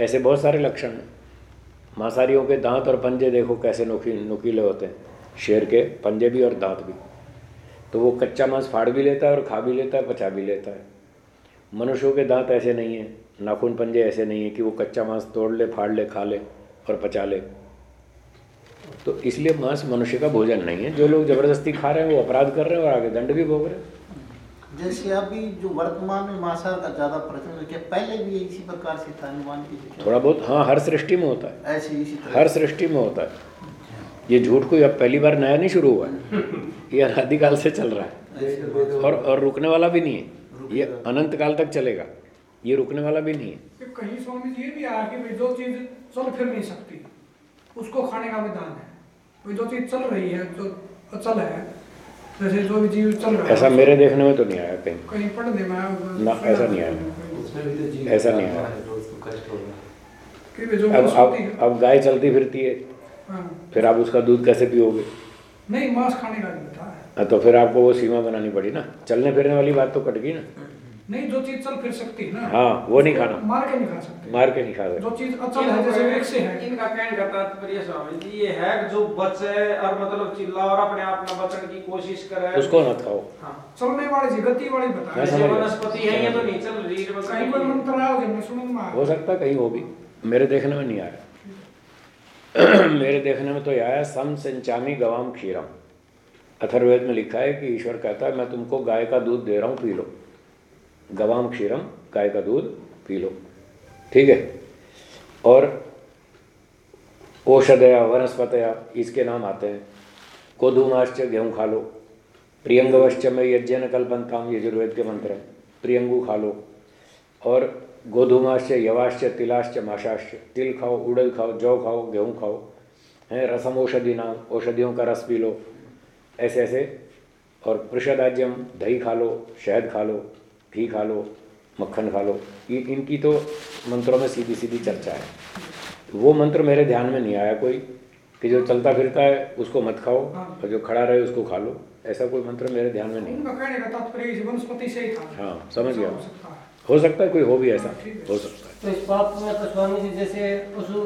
ऐसे बहुत सारे लक्षण हैं। मांसाहारियों के दांत और पंजे देखो कैसे नोकी नुकीले होते हैं। शेर के पंजे भी और दांत भी। तो वो कच्चा मांस फाड़ भी लेता है और खा भी लेता है पचा भी लेता है। मनुष्यों के दांत ऐसे नहीं हैं नाखून पंजे ऐसे नहीं है कि वो कच्चा मांस तोड़ ले फाड़ ले खा ले और पचा ले। तो इसलिए मांस मनुष्य का भोजन नहीं है। जो लोग ज़बरदस्ती खा रहे हैं वो अपराध कर रहे हैं और आगे दंड भी भोग रहे हैं। जैसे अभी जो वर्तमान में मांसाहार का ज़्यादा प्रचलन है क्या पहले भी इसी प्रकार से था अनुमान कीजिए थोड़ा बहुत हाँ हर सृष्टि में होता है। ऐसे इसी तरह। हर सृष्टि में होता है। ये झूठ कोई अब पहली बार नया नहीं शुरू हुआ है। ये अनादिकाल से चल रहा है। और और रुकने वाला भी नहीं है। ये अनंत काल तक चलेगा। ये रुकने वाला भी नहीं है। कहीं स्वामी जी भी आया कि भाई जो चीज़ चल फिर नहीं सकती। उसको खाने का विधान है। भाई जो चीज़ चल रही है जो अचल है जैसे जो भी जीव चल रहा है। ऐसा मेरे देखने में तो नहीं आया कहीं। कहीं पढ़ने में आया ना, ऐसा नहीं आया। तो ऐसा नहीं भाई जो अब अब अब गाय चलती फिरती है। हाँ, फिर आप उसका दूध कैसे पियोगे? नहीं मांस खाने का नहीं था। हाँ, तो फिर आपको वो सीमा बनानी पड़ी ना। चलने फिरने वाली बात तो कट गई ना। नहीं जो चीज़ चल फिर सकती है ना। हाँ वो नहीं खाना। मार के नहीं खा सकते। मार के नहीं खा सकते। जो चीज़ अचल है जैसे एक से है। इनका कहने का तात्पर्य स्वामी जी ये है जो बचे और मतलब चिल्ला और अपने आप में बचने की कोशिश करे। उसको मत खाओ। हाँ। चलने वाली जी गति वाली बता जैसे वनस्पति है ये तो नहीं चल रही कहीं कोई मंत्र आया हो मैं सुनने में हो सकता है कहीं हो भी। मेरे देखने में नहीं आया। मेरे देखने में तो आया सम सिंचामी गवाम क्षीरम। अथर्ववेद में लिखा है कि ईश्वर कहता है, मैं तुमको गाय का दूध दे रहा हूँ, पी लो। गवाम क्षीरम, गाय का दूध पी लो। ठीक है? और औषधया, वनस्पतया इसके नाम आते हैं। कोधुमाश्च गेहूँ खा लो। प्रियंगवश्च में यज्ञ यज्ञन कल्पंताम यजुर्वेद के मंत्र हैं। प्रियंगु खा लो। और गोधूमाश्च, यवाश्च, तिलाश्च, माशाश्च। तिल खाओ, उड़द खाओ, जौ खाओ, गेहूँ खाओ। हैं, रसम औषधि नाम। औषधियों का रस पी लो। ऐसे ऐसे और पृषदाज्यम दही खा लो शहद खा लो घी खा लो मक्खन खा लो ये इनकी तो मंत्रों में सीधी सीधी चर्चा है। वो मंत्र मेरे ध्यान में नहीं आया कोई कि जो चलता फिरता है उसको मत खाओ और जो खड़ा रहे उसको खा लो। ऐसा कोई मंत्र मेरे ध्यान में नहीं हाँ। समझ गया। हो सकता है। हो सकता है कोई हो भी ऐसा। हो सकता है। तो इस पाप में तो स्वामी जी जैसे पशु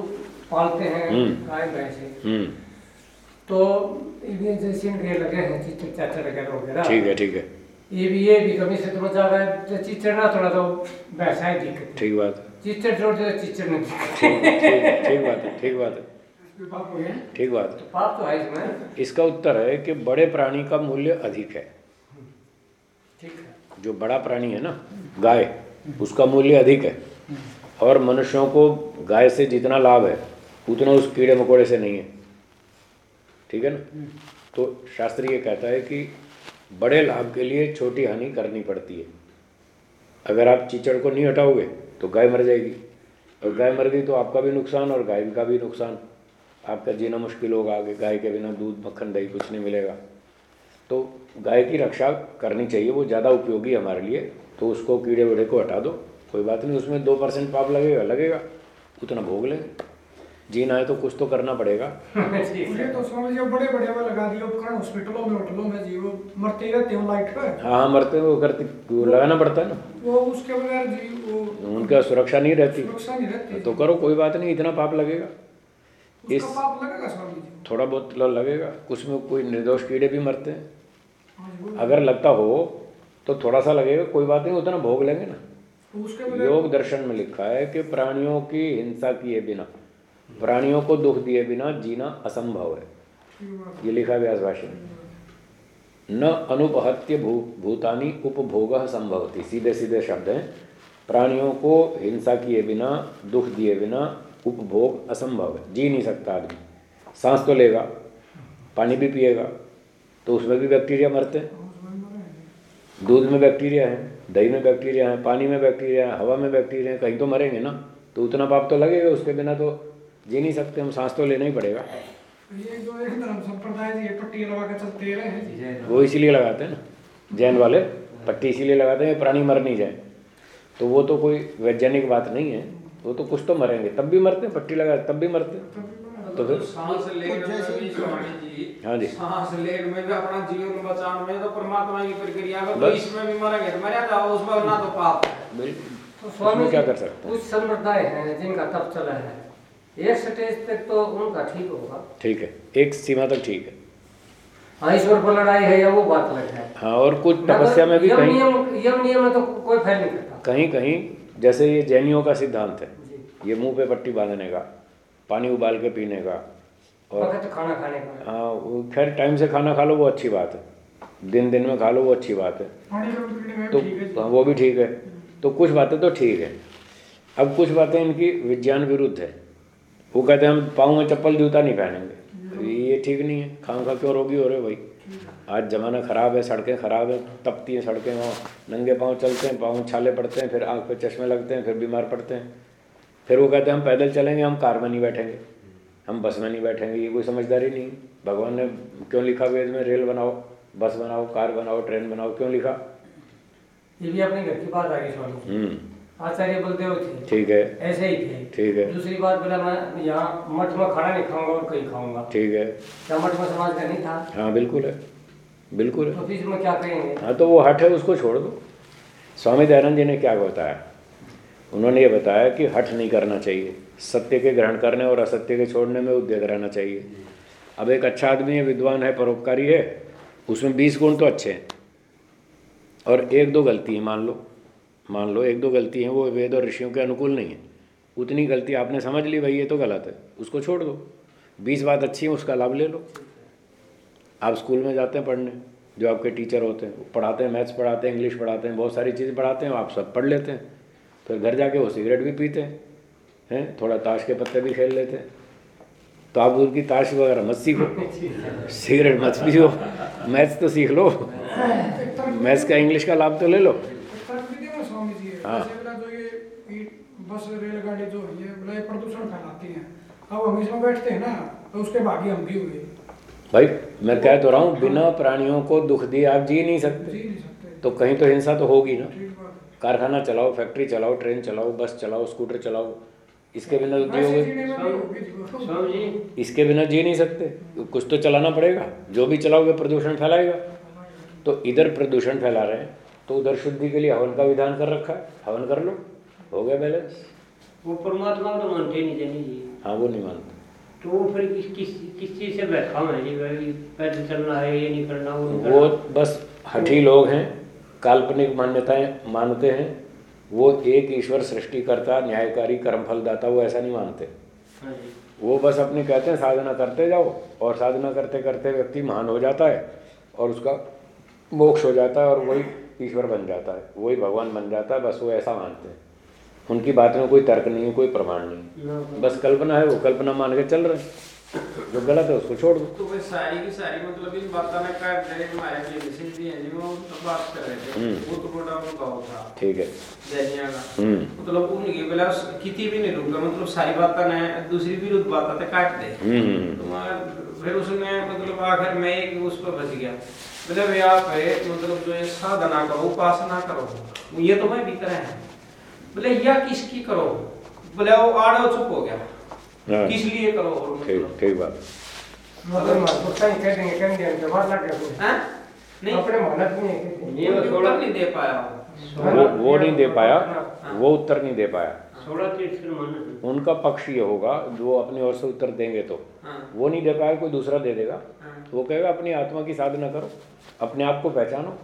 पालते हैं हम्म। गाय भैंस हम्म। तो ये जैसे लगे हैं चित्र चाचा वगैरह वगैरह। ठीक है ठीक है। ये भी ये भी कभी से तो ज़्यादा तो चिचड़ ना थोड़ा तो वैसा ही दिक्कत ठीक बात है। चिचड़ छोड़ दे चिचड़ नहीं ठीक बात है ठीक बात है। हो? ठीक बात है। तो पाप तो है इसमें। इसका उत्तर है कि बड़े प्राणी का मूल्य अधिक है। ठीक है। जो बड़ा प्राणी है ना गाय उसका मूल्य अधिक है। और मनुष्यों को गाय से जितना लाभ है उतना उस कीड़े मकोड़े से नहीं है। ठीक है ना? तो शास्त्र ये कहता है कि बड़े लाभ के लिए छोटी हानि करनी पड़ती है। अगर आप चीचड़ को नहीं हटाओगे तो गाय मर जाएगी। और गाय मर गई तो आपका भी नुकसान और गाय का भी नुकसान। आपका जीना मुश्किल होगा आगे, गाय के बिना दूध, मक्खन, दही कुछ नहीं मिलेगा। तो गाय की रक्षा करनी चाहिए, वो ज़्यादा उपयोगी हमारे लिए। तो उसको कीड़े वीड़े को हटा दो, कोई बात नहीं, उसमें दो परसेंट पाप लगेगा लगेगा, उतना भोग लेंगे। जीना है तो कुछ तो करना पड़ेगा। मुझे तो समझ बड़े बड़े वो लगा दिए उपकरण हॉस्पिटलों में होटलों में जी मरते रहते हैं लाइट पे। हाँ हाँ मरते वो करते वो लगाना पड़ता है ना। वो उसके बगैर जी वो उनका सुरक्षा नहीं रहती। सुरक्षा नहीं रहती। तो करो कोई बात नहीं इतना पाप लगेगा। इस- पाप लगेगा थोड़ा बहुत लगेगा। कुछ में कोई निर्दोष कीड़े भी मरते हैं। अगर लगता हो तो थोड़ा सा लगेगा कोई बात नहीं उतना भोग लेंगे ना। योग दर्शन में लिखा है कि प्राणियों की हिंसा किए बिना। प्राणियों को दुख दिए बिना जीना असंभव है। ये लिखा व्यास भाषण न अनुपहत्य भू, भूतानी उपभोग संभवती। सीधे सीधे शब्द हैं। प्राणियों को हिंसा किए बिना, दुख दिए बिना उपभोग असंभव है। जी नहीं सकता आदमी। सांस तो लेगा, पानी भी पिएगा तो उसमें भी बैक्टीरिया मरते हैं। दूध में बैक्टीरिया है, दही में बैक्टीरिया है, पानी में बैक्टीरिया है, हवा में बैक्टीरिया है, कहीं तो मरेंगे ना। तो उतना पाप तो लगेगा उसके बिना तो जी नहीं सकते हम सांस तो लेना ही पड़ेगा। ये जो एक धर्म संप्रदाय पट्टी लगा के चलते रहे हैं वो इसीलिए लगाते हैं ना जैन वाले। पट्टी इसीलिए लगाते हैं प्राणी मर नहीं जाए। तो वो तो कोई वैज्ञानिक बात नहीं है वो तो कुछ तो मरेंगे। तब भी मरते हैं पट्टी लगा तब भी मरते हैं। तो फिर सांस लेने में भी जी। हाँ जी। सांस लेने में भी अपना जीवन बचाने में तो परमात्मा की प्रक्रिया में तो इसमें भी मरेंगे। तो मरे तो उसमें ना तो पाप है। बिल्कुल। तो स्वामी क्या कर सकते हैं? कुछ संप्रदाय हैं जिनका तप चला है। एक स्टेज तक तो उनका ठीक होगा। ठीक है एक सीमा तक ठीक है। हाँ ईश्वर पर लड़ाई है या वो बात अलग है। हाँ और कुछ तो तपस्या में भी यम कहीं नियम यम नियम में तो कोई फैल नहीं करता। कहीं कहीं जैसे ये जैनियों का सिद्धांत है ये मुँह पे पट्टी बांधने का पानी उबाल के पीने का और वक्त खाना खाने का। हाँ वो खैर टाइम से खाना खा लो वो अच्छी बात है। दिन दिन में खा लो वो अच्छी बात है। पानी का पीने में तो हाँ, वो भी ठीक है। तो कुछ बातें तो ठीक है। अब कुछ बातें इनकी विज्ञान विरुद्ध है। वो कहते हैं हम पाँव में चप्पल जूता नहीं पहनेंगे। ये ये ठीक नहीं है। खाम खा क्यों रोगी हो रहे भाई? आज ज़माना ख़राब है सड़कें ख़राब है तपती हैं सड़कें वहाँ नंगे पाँव चलते हैं पाँव छाले पड़ते हैं फिर आँख पे चश्मे लगते हैं फिर बीमार पड़ते हैं। फिर वो कहते हैं हम पैदल चलेंगे हम कार में नहीं बैठेंगे। हम बस में नहीं बैठेंगे ये कोई समझदारी नहीं। भगवान ने क्यों लिखा वेद में रेल बनाओ बस बनाओ कार बनाओ ट्रेन बनाओ क्यों लिखा? ये भी अपने घर की बात आ गई हम्म। आचार्य बलदेव थे ठीक है। ऐसे ही थे। ठीक है। दूसरी बात बोला मैं यहाँ मठ में खाना नहीं खाऊँगा और कहीं खाऊँगा। ठीक है। क्या मठ में समाज का नहीं था? हाँ बिल्कुल है। बिल्कुल है। तो फिर में क्या करेंगे हाँ तो वो हट है उसको छोड़ दो। स्वामी दयानंद जी ने क्या बताया? उन्होंने ये बताया कि हठ नहीं करना चाहिए। सत्य के ग्रहण करने और असत्य के छोड़ने में उद्योग रहना चाहिए। अब एक अच्छा आदमी है विद्वान है परोपकारी है उसमें बीस गुण तो अच्छे हैं। और एक दो गलती है मान लो। मान लो एक दो गलती हैं, वो वेद और ऋषियों के अनुकूल नहीं है। उतनी गलती आपने समझ ली, भाई, ये तो गलत है। उसको छोड़ दो। बीस बात अच्छी है, उसका लाभ ले लो। आप स्कूल में जाते हैं पढ़ने, जो आपके टीचर होते हैं पढ़ाते हैं, मैथ्स पढ़ाते हैं, इंग्लिश पढ़ाते हैं, बहुत सारी चीज़ें पढ़ाते हैं, आप सब पढ़ लेते हैं। फिर घर जाके वो सिगरेट भी पीते हैं हैं? थोड़ा ताश के पत्ते भी खेल लेते हैं। तो आप उनकी ताश वगैरह मत सीखो। सिगरेट मत पियो। मैथ्स तो सीख लो। मैथ्स का इंग्लिश का लाभ तो ले लो एक तरफ़ भी देखो स्वामी जी हाँ। जो ये ये बस रेलगाड़ी जो है ये बोला प्रदूषण फैलाती है। अब हम इसमें बैठते हैं ना तो उसके भागी हम भी हुए। भाई मैं कह तो रहा हूँ बिना प्राणियों को दुख दिए आप जी नहीं सकते। जी नहीं सकते। तो कहीं तो हिंसा तो होगी ना। है। कारखाना चलाओ फैक्ट्री चलाओ ट्रेन चलाओ बस चलाओ स्कूटर चलाओ इसके बिना तो जियोगे। जी। इसके बिना जी नहीं सकते। कुछ तो चलाना पड़ेगा जो भी चलाओगे प्रदूषण फैलाएगा। तो इधर प्रदूषण फैला रहे हैं। तो उधर शुद्धि के लिए हवन का विधान कर रखा है। हवन कर लो। हो गया बैलेंस वो परमात्मा को तो मानते नहीं जनी जी। हाँ वो नहीं मानते। तो वो फिर किस किस किस चीज़ से बैठा है जी? भाई पैदल चलना है ये नहीं करना वो नहीं वो बस हठी लोग हैं काल्पनिक मान्यताएँ मानते हैं। वो एक ईश्वर सृष्टिकर्ता न्यायकारी कर्मफलदाता वो ऐसा नहीं मानते। हाँ वो बस अपने कहते हैं साधना करते जाओ। और साधना करते करते व्यक्ति महान हो जाता है और उसका मोक्ष हो जाता है और वही ईश्वर बन जाता है। वही भगवान बन जाता है बस वो ऐसा मानते हैं। उनकी बात में कोई तर्क नहीं है कोई प्रमाण नहीं बस कल्पना है वो कल्पना मान के चल रहे हैं। जो गलत है उसको छोड़ दो। तो सारी की सारी मतलब इन बातों में रहे हमारे लिए विशेष भी हैं जी वो तो बात कर रहे थे हम्म। वो तो बड़ा गाँव था। ठीक है। जैनिया का। हम्म। मतलब उनके भी नहीं रुका मतलब सारी बातें ने दूसरी विरुद्ध बातें थे काट दे। हम्म, तो फिर उसने मतलब आखिर में एक उस पर बच गया। मतलब ये आप है मतलब जो है साधना करो उपासना करो। ये तो मैं भीतर है। बोले यह किसकी करो? बोले वो आड़ो चुप हो गया। हाँ। किस लिए करो? ठीक मतलब ठीक बात। मतलब कह देंगे कहीं देंगे जवाब ना कह देंगे नहीं। अपने मेहनत नहीं है ये वो वो थोड़ा उत्तर नहीं दे पाया वो। वो वो नहीं दे पाया। वो उत्तर नहीं दे पाया। है। उनका पक्ष ये होगा जो अपनी ओर से उत्तर देंगे तो। हाँ। वो नहीं दे पाया कोई दूसरा दे देगा। हाँ। वो कहेगा अपनी आत्मा की साधना करो। अपने आप को पहचानो।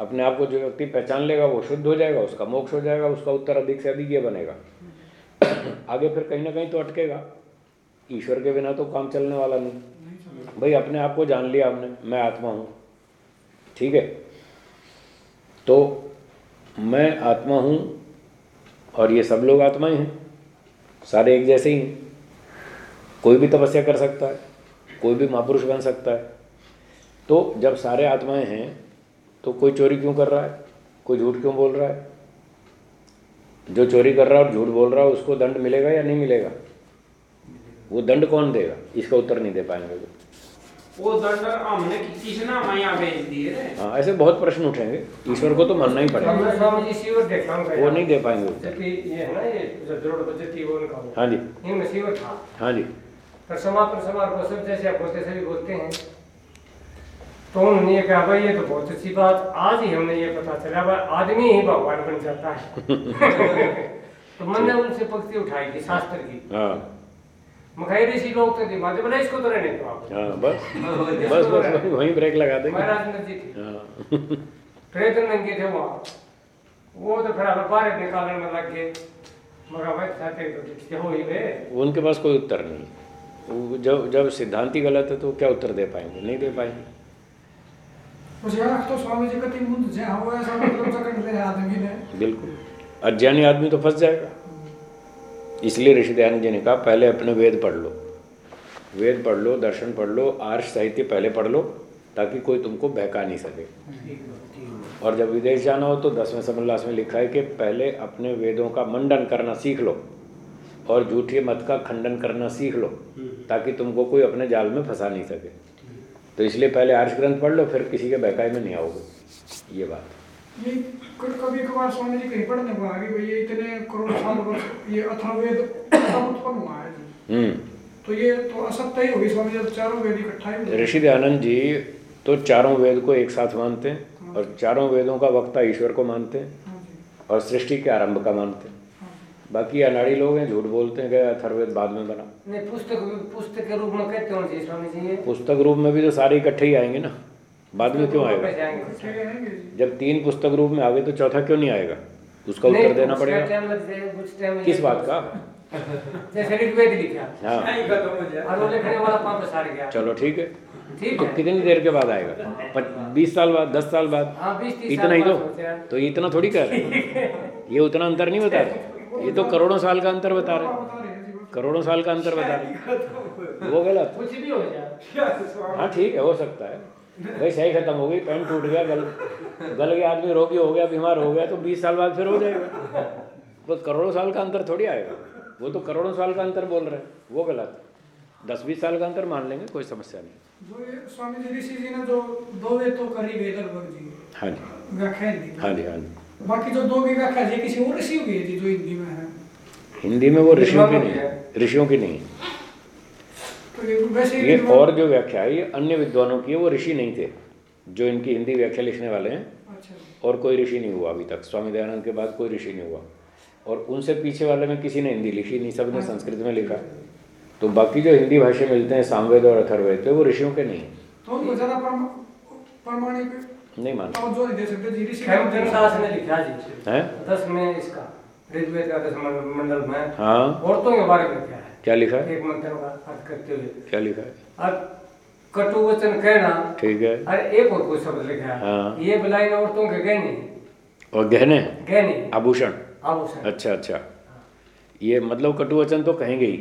अपने आप को जो व्यक्ति पहचान लेगा, वो शुद्ध हो जाएगा, उसका मोक्ष हो जाएगा, उसका उत्तर अधिक से अधिक ये बनेगा। आगे फिर कहीं ना कहीं तो अटकेगा। ईश्वर के बिना तो काम चलने वाला नहीं। भाई, अपने आप को जान लिया हमने, मैं आत्मा हूँ। ठीक है? तो मैं आत्मा हूँ और ये सब लोग आत्मा ही हैं। सारे एक जैसे ही हैं। कोई भी तपस्या कर सकता है, कोई भी महापुरुष बन सकता है। तो जब सारे आत्माएँ हैं तो कोई चोरी क्यों कर रहा है? कोई झूठ क्यों बोल रहा है? जो चोरी कर रहा है और झूठ बोल रहा है उसको दंड मिलेगा या नहीं मिलेगा? वो दंड कौन देगा? इसका उत्तर नहीं दे पाएँगे वो। वो दंड हमने कि- किसने हमें भेज दिए हाँ ऐसे बहुत प्रश्न उठेंगे। ईश्वर को तो मानना ही पड़ेगा। हूँ वो नहीं दे पाएँगे उत्तर। है जो हाँ जी। इनमें सीवर था। हाँ जी। पर समापन समारोह सब जैसे आप बोलते सभी बोलते हैं। तो उन्होंने ये कहा भाई ये तो बहुत अच्छी बात आज ही हमने ये पता चला भाई आदमी ही भगवान बन जाता है। तो मैंने उनसे पक्ति उठाई थी शास्त्र की। हाँ। मखाई ऋषि लोग तो दिमाग बोला इसको तो रहने दो आप। हाँ बस बस बस वहीं ब्रेक लगा देंगे। महाराज जी थे हाँ। नंगे थे वहाँ वो तो बाहर निकालने में लग गए। मगर भाई तो हो ही गए। उनके पास कोई उत्तर नहीं। जब जब सिद्धांति गलत है तो क्या उत्तर दे पाएँगे? नहीं दे पाएँगे। बिल्कुल। अज्ञानी आदमी तो फंस जाएगा। इसलिए ऋषि दयानंद जी ने कहा, पहले अपने वेद पढ़ लो। वेद पढ़ लो, दर्शन पढ़ लो, आर्ष साहित्य पहले पढ़ लो, ताकि कोई तुमको बहका नहीं सके। और जब विदेश जाना हो तो दसवें समल्लास में लिखा है कि पहले अपने वेदों का मंडन करना सीख लो, और झूठे मत का खंडन करना सीख लो, ताकि तुमको कोई अपने जाल में फंसा नहीं सके। तो इसलिए पहले आर्ष ग्रंथ पढ़ लो फिर किसी के बहकाई में नहीं आओगे। ये बात। ये कभी कभार स्वामी जी कहीं पढ़ने को आ गए भाई ये इतने करोड़ साल वर्ष ये अथर्ववेद उत्पन्न हुआ है हम्म। तो ये तो असत्य ही होगी स्वामी जब चारों वेद इकट्ठा ही ऋषि दयानंद जी तो चारों वेद को एक साथ मानते हैं और चारों वेदों का वक्ता ईश्वर को मानते हैं हाँ और सृष्टि के आरंभ का मानते हैं। हाँ जी बाकी अनाड़ी लोग हैं झूठ बोलते हैं कि अथर्ववेद बाद में बना। नहीं पुस्तक पुस्तक के रूप में कहते होना चाहिए स्वामी जी ये। पुस्तक रूप में भी तो सारे इकट्ठे ही आएँगे ना। बाद में क्यों आएगा? है जब तीन पुस्तक रूप में आ गए तो चौथा क्यों नहीं आएगा? उसका उत्तर देना पड़ेगा। किस बात का? जैसे ऋग्वेद लिखा। हाँ। नहीं खत्म हो। जाए और वो लिखने वाला पाप सार गया। चलो ठीक है। ठीक तो है। कितनी देर के बाद आएगा? बीस साल बाद दस साल बाद? हाँ इतना ही तो। है। तो ये इतना थोड़ी कह रहे ये उतना अंतर नहीं बता रहे ये तो करोड़ों साल का अंतर बता रहे। करोड़ों साल का अंतर बता रहे वो गलत। कुछ भी हो जाए हाँ ठीक है हो सकता है। भाई सही खत्म हो गई पेन टूट गया गल गल गया आदमी रोगी हो गया बीमार हो गया तो बीस साल बाद फिर हो जाएगा। तो करोड़ों साल का अंतर थोड़ी आएगा। वो तो करोड़ों साल का अंतर बोल रहे हैं। वो गलत दस बीस साल का अंतर मान लेंगे कोई समस्या नहीं। जो ये स्वामी जी ऋषि जी ने जो दो वेद तो कर गए लगभग जी। हाँ जी। हाँ जी हाँ जी। बाकी जो दो की व्याख्या जी किसी और ऋषि की है जी हिंदी में है? हिंदी में वो ऋषियों की नहीं ऋषियों की नहीं। तो ये ये और जो व्याख्या है ये अन्य विद्वानों की है वो ऋषि नहीं थे जो इनकी हिंदी व्याख्या लिखने वाले हैं। अच्छा। और कोई ऋषि नहीं हुआ अभी तक। स्वामी दयानंद के बाद कोई ऋषि नहीं हुआ। और उनसे पीछे वाले में किसी ने हिंदी लिखी नहीं सबने संस्कृत में लिखा। तो बाकी जो हिंदी भाषा मिलते हैं सामवेद और अथर्ववेद तो वो ऋषियों के नहीं हैं। तो नहीं मानते। और जो दे सकते जी ऋषि खेम शास्त्र में लिखा जी। हैं? दस में इसका ऋग्वेद का दस मंडल में। हाँ। औरतों के बारे में क्या है? क्या लिखा है? एक मंत्र का अर्थ करते हुए। क्या लिखा है? और कटु वचन कहना। ठीक है। अरे एक और कोई शब्द लिखा है। हाँ। ये बिलाई औरतों के गहने। और गहने? गहने। आभूषण? आभूषण। अच्छा अच्छा। ये मतलब कटुवचन तो कहेंगे ही।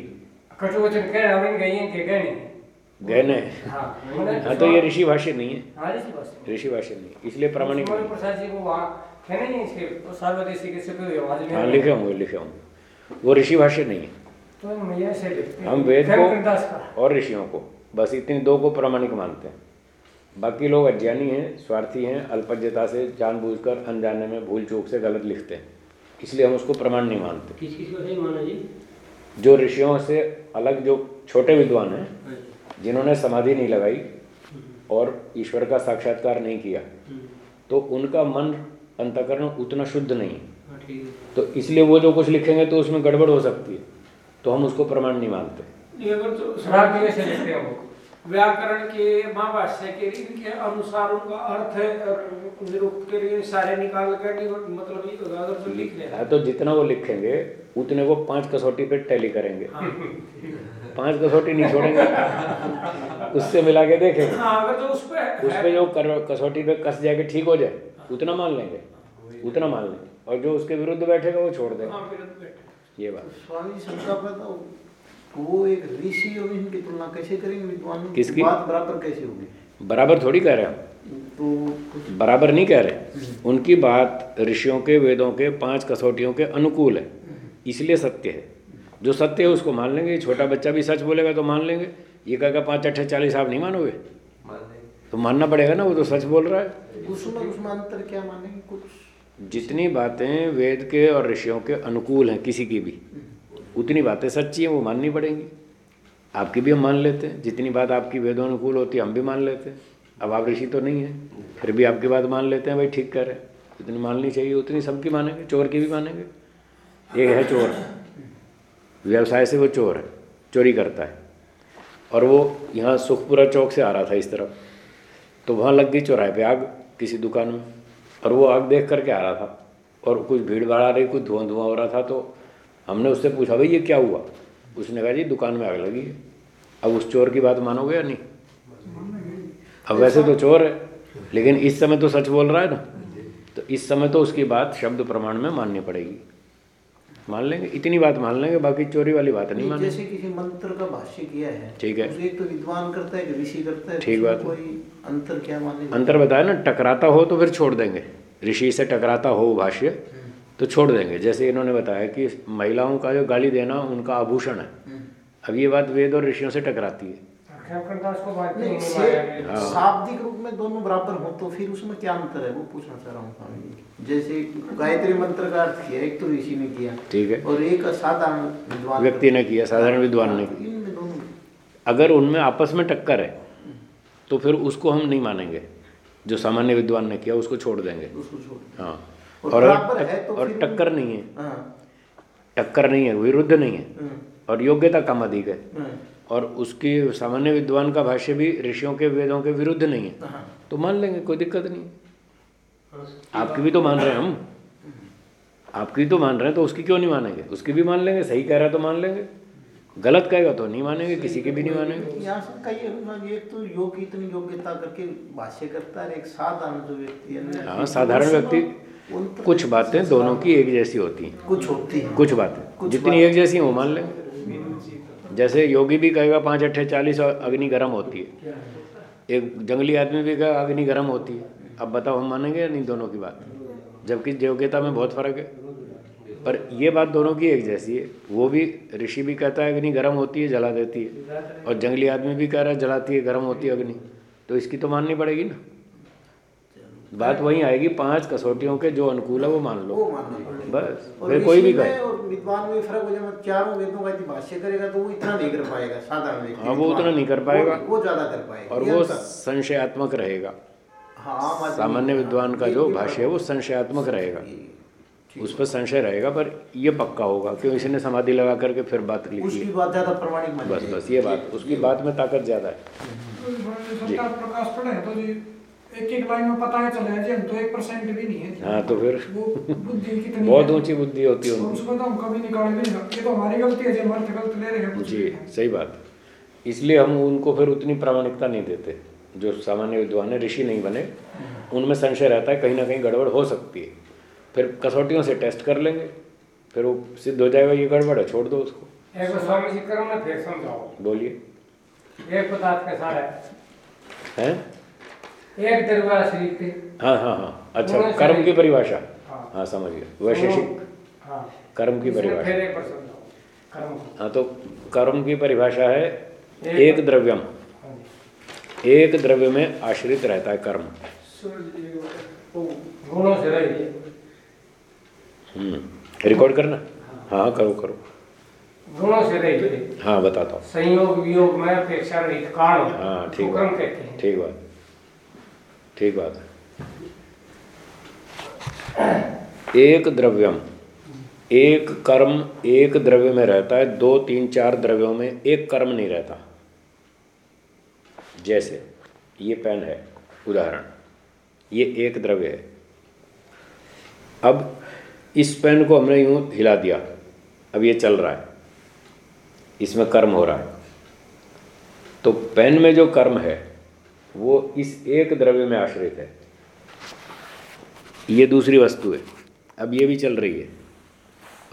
कटु वचन कहना इनके गहने। गहने हाँ। हाँ तो ये ऋषि भाष्य नहीं है। हाँ ऋषि भाष्य नहीं। इसलिए प्रामाणिक मौर्य नहीं। प्रसाद जी को वहाँ है हाँ लिखे होंगे लिखे होंगे। वो ऋषि भाष्य नहीं है। तो मैया से लिखते हैं। हम वेद को और ऋषियों को। बस इतनी दो को प्रामाणिक मानते हैं। बाकी लोग अज्ञानी हैं स्वार्थी हैं अल्पज्ञता से जानबूझकर अनजाने में भूल चूक से गलत लिखते हैं। इसलिए हम उसको प्रमाण नहीं मानते। किस किस को सही माना जी? जो ऋषियों से अलग जो छोटे विद्वान हैं। जिन्होंने समाधि नहीं लगाई और ईश्वर का साक्षात्कार नहीं किया तो उनका मन अंतकरण उतना शुद्ध नहीं। है हाँ है। तो इसलिए वो जो कुछ लिखेंगे तो उसमें गड़बड़ हो सकती है। तो हम उसको प्रमाण नहीं मानते। तो हैं व्याकरण के महाभाष्य के इनके अनुसार उनका अर्थ है और निरुक्त के लिए सारे निकाल कर मतलब अगर जो लिख रहे हैं तो जितना वो लिखेंगे उतने वो पाँच कसौटी पे टैली करेंगे। पाँच कसौटी नहीं छोड़ेंगे। उससे मिला के देखेंगे। हाँ अगर जो उस पे उस पे जो कर- कसौटी पे कस जाके ठीक हो जाए उतना मान लेंगे उतना मान लेंगे। और जो उसके विरुद्ध बैठेगा वो छोड़ देगा। हाँ विरुद्ध बैठे ये बात। स्वामी शंका पैदा हो तो वो एक ऋषि और इनकी तुलना कैसे करेंगे? विद्वान किसकी? बात बराबर कैसे होगी? बराबर थोड़ी कह रहे हैं हम। तो बराबर नहीं कह रहे। उनकी बात ऋषियों के वेदों के पाँच कसौटियों के अनुकूल है। इसलिए सत्य है। जो सत्य है उसको मान लेंगे। छोटा बच्चा भी सच बोलेगा तो मान लेंगे। ये कहेगा पाँच अट्ठे चालीस आप नहीं मानोगे? तो मानना पड़ेगा ना वो तो सच बोल रहा है। उसमें उसमें अंतर क्या मानेंगे? कुछ। जितनी बातें वेद के और ऋषियों के अनुकूल हैं किसी की भी उतनी बातें सच्ची हैं वो माननी पड़ेंगी। आपकी भी हम मान लेते हैं। जितनी बात आपकी वेदों अनुकूल होती है हम भी मान लेते हैं। अब आप ऋषि तो नहीं है फिर भी आपकी बात मान लेते हैं भाई ठीक कर रहे हैं। जितनी माननी चाहिए उतनी सबकी मानेंगे चोर की भी मानेंगे। एक है चोर। व्यवसाय से वो चोर है, चोरी करता है। और वो यहाँ सुखपुरा चौक से आ रहा था इस तरफ़। तो वहाँ लग गई चौराहे पे आग किसी दुकान में। और वो आग देख करके आ रहा था। और कुछ भीड़ भाड़ आ रही, कुछ धुआँ धुआँ हो रहा था। तो हमने उससे पूछा, भाई, ये क्या हुआ? उसने कहा, जी, दुकान में आग लगी है। अब उस चोर की बात मानोगे या नहीं? अब वैसे तो चोर है, लेकिन इस समय तो सच बोल रहा है ना। तो इस समय तो उसकी बात शब्द प्रमाण में माननी पड़ेगी। मान लेंगे इतनी बात मान लेंगे बाकी चोरी वाली बात नहीं मानेंगे जैसे किसी मंत्र का भाष्य किया है ठीक है। एक तो विद्वान करता है ऋषि करता है ठीक बात। कोई अंतर क्या माने अंतर बताया ना टकराता हो तो फिर छोड़ देंगे। ऋषि से टकराता हो भाष्य तो छोड़ देंगे। जैसे इन्होंने बताया कि महिलाओं का जो गाली देना उनका आभूषण है। अब ये बात वेद और ऋषियों से टकराती है। हाँ। शाब्दिक रूप में दोनों बराबर हो तो फिर उसमें क्या अंतर है? वो पूछना चाह रहा हूँ। स्वामी जैसे गायत्री मंत्र का अर्थ किया एक तो ऋषि ने किया ठीक है। और एक साधारण विद्वान व्यक्ति ने किया। साधारण विद्वान ने हाँ, तो इनमें दोनों। अगर उनमें आपस में टक्कर है तो फिर उसको हम नहीं मानेंगे। जो सामान्य विद्वान ने किया उसको छोड़ देंगे। उसको छोड़ हाँ। और और है तो टक्कर नहीं है। हाँ, टक्कर नहीं है विरुद्ध नहीं है। और योग्यता कम अधिक हाँ, और उसकी सामान्य विद्वान का भाष्य भी ऋषियों के वेदों के विरुद्ध नहीं है। हाँ। तो मान लेंगे कोई दिक्कत नहीं। आपकी भी तो मान रहे हैं हम। आपकी तो मान रहे हैं तो उसकी क्यों नहीं मानेंगे? उसकी भी मान लेंगे सही कह रहा है तो मान लेंगे। गलत कहेगा तो नहीं मानेंगे किसी की भी नहीं मानेंगे। यहाँ से कई एक तो योग इतनी योग्यता करके भाष्य करता है एक साधारण जो व्यक्ति है हाँ साधारण व्यक्ति कुछ बातें दोनों की एक जैसी होती हैं। कुछ होती है। कुछ बातें जितनी एक जैसी हैं, वो मान लेंगे। जैसे योगी भी कहेगा पाँच अट्ठे चालीस और अग्नि गर्म होती है। एक जंगली आदमी भी कहेगा अग्नि गर्म होती है। अब बताओ हम मानेंगे या नहीं दोनों की बात? जबकि योग्यता में बहुत फ़र्क है। पर ये बात दोनों की एक जैसी है। वो भी ऋषि भी कहता है अग्नि गर्म होती है जला देती है। और जंगली आदमी भी कह रहा है जलाती है गर्म होती है अग्नि। तो इसकी तो माननी पड़ेगी ना। बात वही आएगी पाँच कसौटियों के जो अनुकूल है वो मान लो। वो बस फिर कोई भी कहे। और विद्वान में फ़र्क हो जाए मतलब चारों वेदों का यदि भाष्य करेगा तो वो इतना नहीं कर पाएगा साधारण व्यक्ति हाँ, वो उतना नहीं कर पाएगा। वो, ज़्यादा कर पाएगा और वो संशयात्मक रहेगा। हाँ सामान्य विद्वान का जो भाष्य है वो संशयात्मक रहेगा। उस पर संशय रहेगा पर ये पक्का होगा क्यों इसने समाधि लगा करके फिर बात लिखी। उसकी बात ज़्यादा प्रमाणिक बस बस ये बात उसकी बात में ताकत ज़्यादा है। सरकार प्रकाश पड़े तो जी एक एक लाइन में पता है चला है जी हम तो एक परसेंट भी नहीं है। हाँ तो फिर? वो बुद्धि कितनी बहुत ऊँची बुद्धि होती है और उसको तो हम कभी निकाल भी नहीं ये तो हमारी गलती है जी हम अर्थ गलत ले रहे हैं जी सही बात इसलिए हम उनको फिर उतनी प्रामाणिकता नहीं देते। जो सामान्य विद्वान है ऋषि नहीं बने उनमें संशय रहता है कहीं ना कहीं गड़बड़ हो सकती है। फिर कसौटियों से टेस्ट कर लेंगे फिर वो सिद्ध हो जाएगा ये गड़बड़ है छोड़ दो उसको। एक स्वामी जी कर्म में फिर समझाओ। बोलिए। एक पदार्थ के साथ हैं। है? एक दरबार हाँ हाँ हाँ। अच्छा कर्म। की परिभाषा। हाँ। हाँ समझ गया। वैशेषिक हाँ। कर्म की परिभाषा। हाँ तो कर्म की परिभाषा है एक- द्रव्यम। हाँ एक द्रव्य में आश्रित रहता है कर्म। गुणों से रही हम्म रिकॉर्ड करना? हाँ। करो करो। गुणों से हाँ बताता हूँ। संयोग वियोग में अपेक्षा हाँ ठीक तो कर्म बात। कहते हैं। ठीक बात। ठीक बात है। एक द्रव्यम, एक कर्म एक द्रव्य में रहता है, दो, तीन, चार द्रव्यों में एक कर्म नहीं रहता। जैसे, ये पेन है, उदाहरण, ये एक द्रव्य है। अब, इस पेन को हमने यूँ हिला दिया, अब ये चल रहा है, इसमें कर्म हो रहा है। तो पेन में जो कर्म है वो इस एक द्रव्य में आश्रित है। ये दूसरी वस्तु है। अब ये भी चल रही है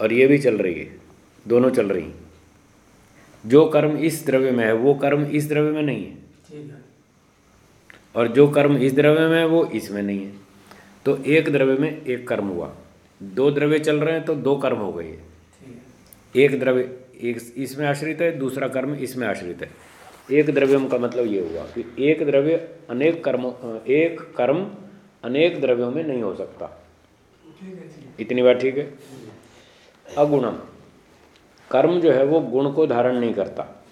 और ये भी चल रही है। दोनों चल रही हैं। जो कर्म इस द्रव्य में है वो कर्म इस द्रव्य में नहीं है। ठीक है। और जो कर्म इस द्रव्य में है वो इसमें नहीं है। तो एक द्रव्य में एक कर्म हुआ। दो द्रव्य चल रहे हैं तो दो कर्म हो गए एक द्रव्य एक इसमें आश्रित है दूसरा कर्म इसमें आश्रित है। एक द्रव्यम का मतलब ये हुआ कि एक द्रव्य अनेक कर्मों एक कर्म अनेक द्रव्यों में नहीं हो सकता। है इतनी बात ठीक है? अगुणम। कर्म जो है वो गुण को धारण नहीं करता।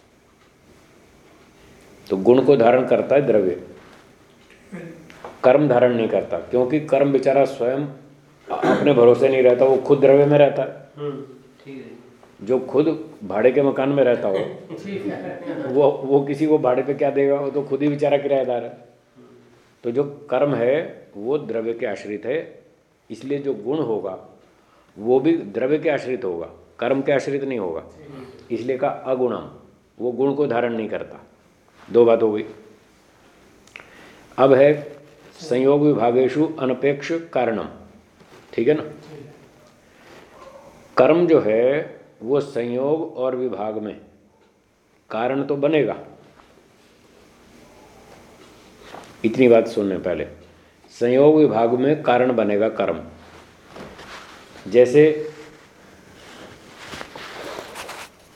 तो गुण को धारण करता है द्रव्य। कर्म धारण नहीं करता क्योंकि कर्म बेचारा स्वयं अपने भरोसे नहीं रहता वो खुद द्रव्य में रहता है। जो खुद भाड़े के मकान में रहता हो। वो वो किसी को भाड़े पे क्या देगा वो तो खुद ही बेचारा किराएदार है। तो जो कर्म है वो द्रव्य के आश्रित है। इसलिए जो गुण होगा वो भी द्रव्य के आश्रित होगा कर्म के आश्रित नहीं होगा। इसलिए का अगुणम वो गुण को धारण नहीं करता। दो बात हो गई। अब है संयोग विभागेशु अनपेक्ष कारणम। ठीक है ना? कर्म जो है वो संयोग और विभाग में। कारण तो बनेगा। इतनी बात सुनने पहले। संयोग विभाग में कारण बनेगा कर्म। जैसे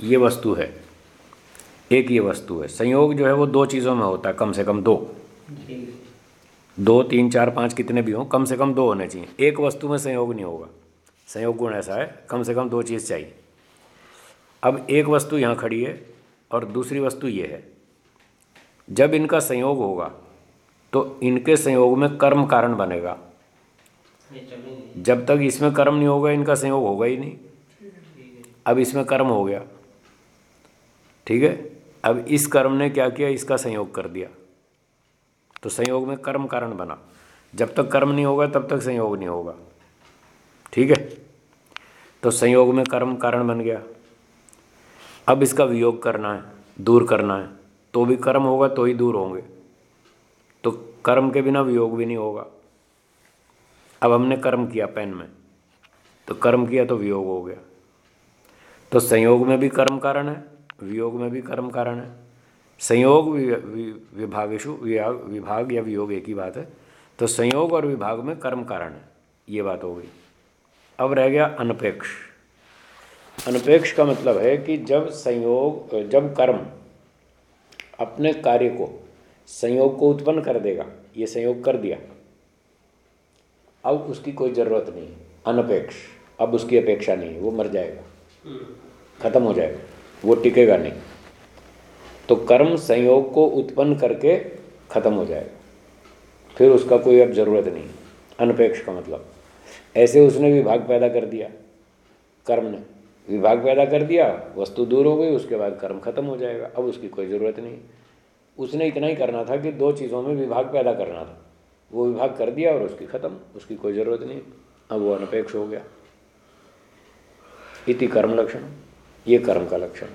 ये वस्तु है एक ये वस्तु है। संयोग जो है वो दो चीज़ों में होता है कम से कम दो। दो तीन चार पाँच कितने भी हों कम से कम दो होने चाहिए। एक वस्तु में संयोग नहीं होगा। संयोग गुण ऐसा है कम से कम दो चीज़ चाहिए। अब एक वस्तु यहाँ खड़ी है और दूसरी वस्तु ये है। जब इनका संयोग होगा तो इनके संयोग में कर्म कारण बनेगा। जब तक इसमें कर्म नहीं होगा, इनका संयोग होगा ही नहीं। अब इसमें कर्म हो गया। ठीक है? अब इस कर्म ने क्या किया? इसका संयोग कर दिया। तो संयोग में कर्म कारण बना। जब तक कर्म नहीं होगा, तब तक संयोग नहीं होगा। ठीक है? तो संयोग में कर्म कारण बन गया। अब इसका वियोग करना है, दूर करना है। तो भी कर्म होगा तो ही दूर होंगे। तो कर्म के बिना वियोग भी नहीं होगा। अब हमने कर्म किया पेन में। तो कर्म किया तो वियोग हो गया। तो संयोग में भी कर्म कारण है, वियोग में भी कर्म कारण है। संयोग विभागेशु विभाग या वियोग एक ही बात है। तो संयोग और विभाग में कर्म कारण है। ये बात हो गई। अब रह गया अनपेक्ष। अनपेक्ष का मतलब है कि जब संयोग, जब कर्म अपने कार्य को, संयोग को उत्पन्न कर देगा, ये संयोग कर दिया। अब उसकी कोई ज़रूरत नहीं, अनपेक्ष। अब उसकी अपेक्षा नहीं, वो मर जाएगा। खत्म हो जाएगा, वो टिकेगा नहीं। तो कर्म संयोग को उत्पन्न करके खत्म हो जाएगा। फिर उसका कोई अब ज़रूरत नहीं, अनपेक्ष का मतलब। ऐसे उसने भी भाग पैदा कर दिया, कर्म ने। विभाग पैदा कर दिया वस्तु दूर हो गई उसके बाद कर्म खत्म हो जाएगा। अब उसकी कोई ज़रूरत नहीं। उसने इतना ही करना था कि दो चीज़ों में विभाग पैदा करना था। वो विभाग कर दिया और उसकी खत्म उसकी कोई ज़रूरत नहीं। अब वो अनपेक्ष हो गया। इति कर्म लक्षण। ये कर्म का लक्षण।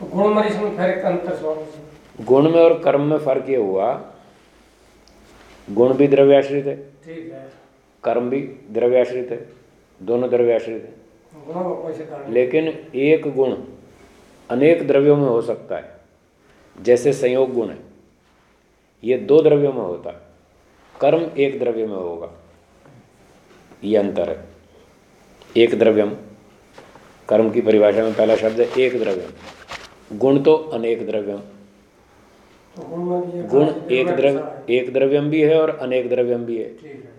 तो गुण में इसमें फ़र्क अंतर गुण में और कर्म में फ़र्क ये हुआ गुण भी द्रव्याश्रित है। ठीक है। कर्म भी द्रव्याश्रित है। दोनों द्रव्याश्रित है। लेकिन एक गुण अनेक द्रव्यों में हो सकता है जैसे संयोग गुण है। ये दो द्रव्यों में होता है। कर्म एक द्रव्य में होगा। ये अंतर है। एक द्रव्यम कर्म की परिभाषा में पहला शब्द है एक द्रव्यम। गुण तो अनेक द्रव्यम। तो गुण एक द्रव्य एक द्रव्यम भी है और अनेक द्रव्यम भी है।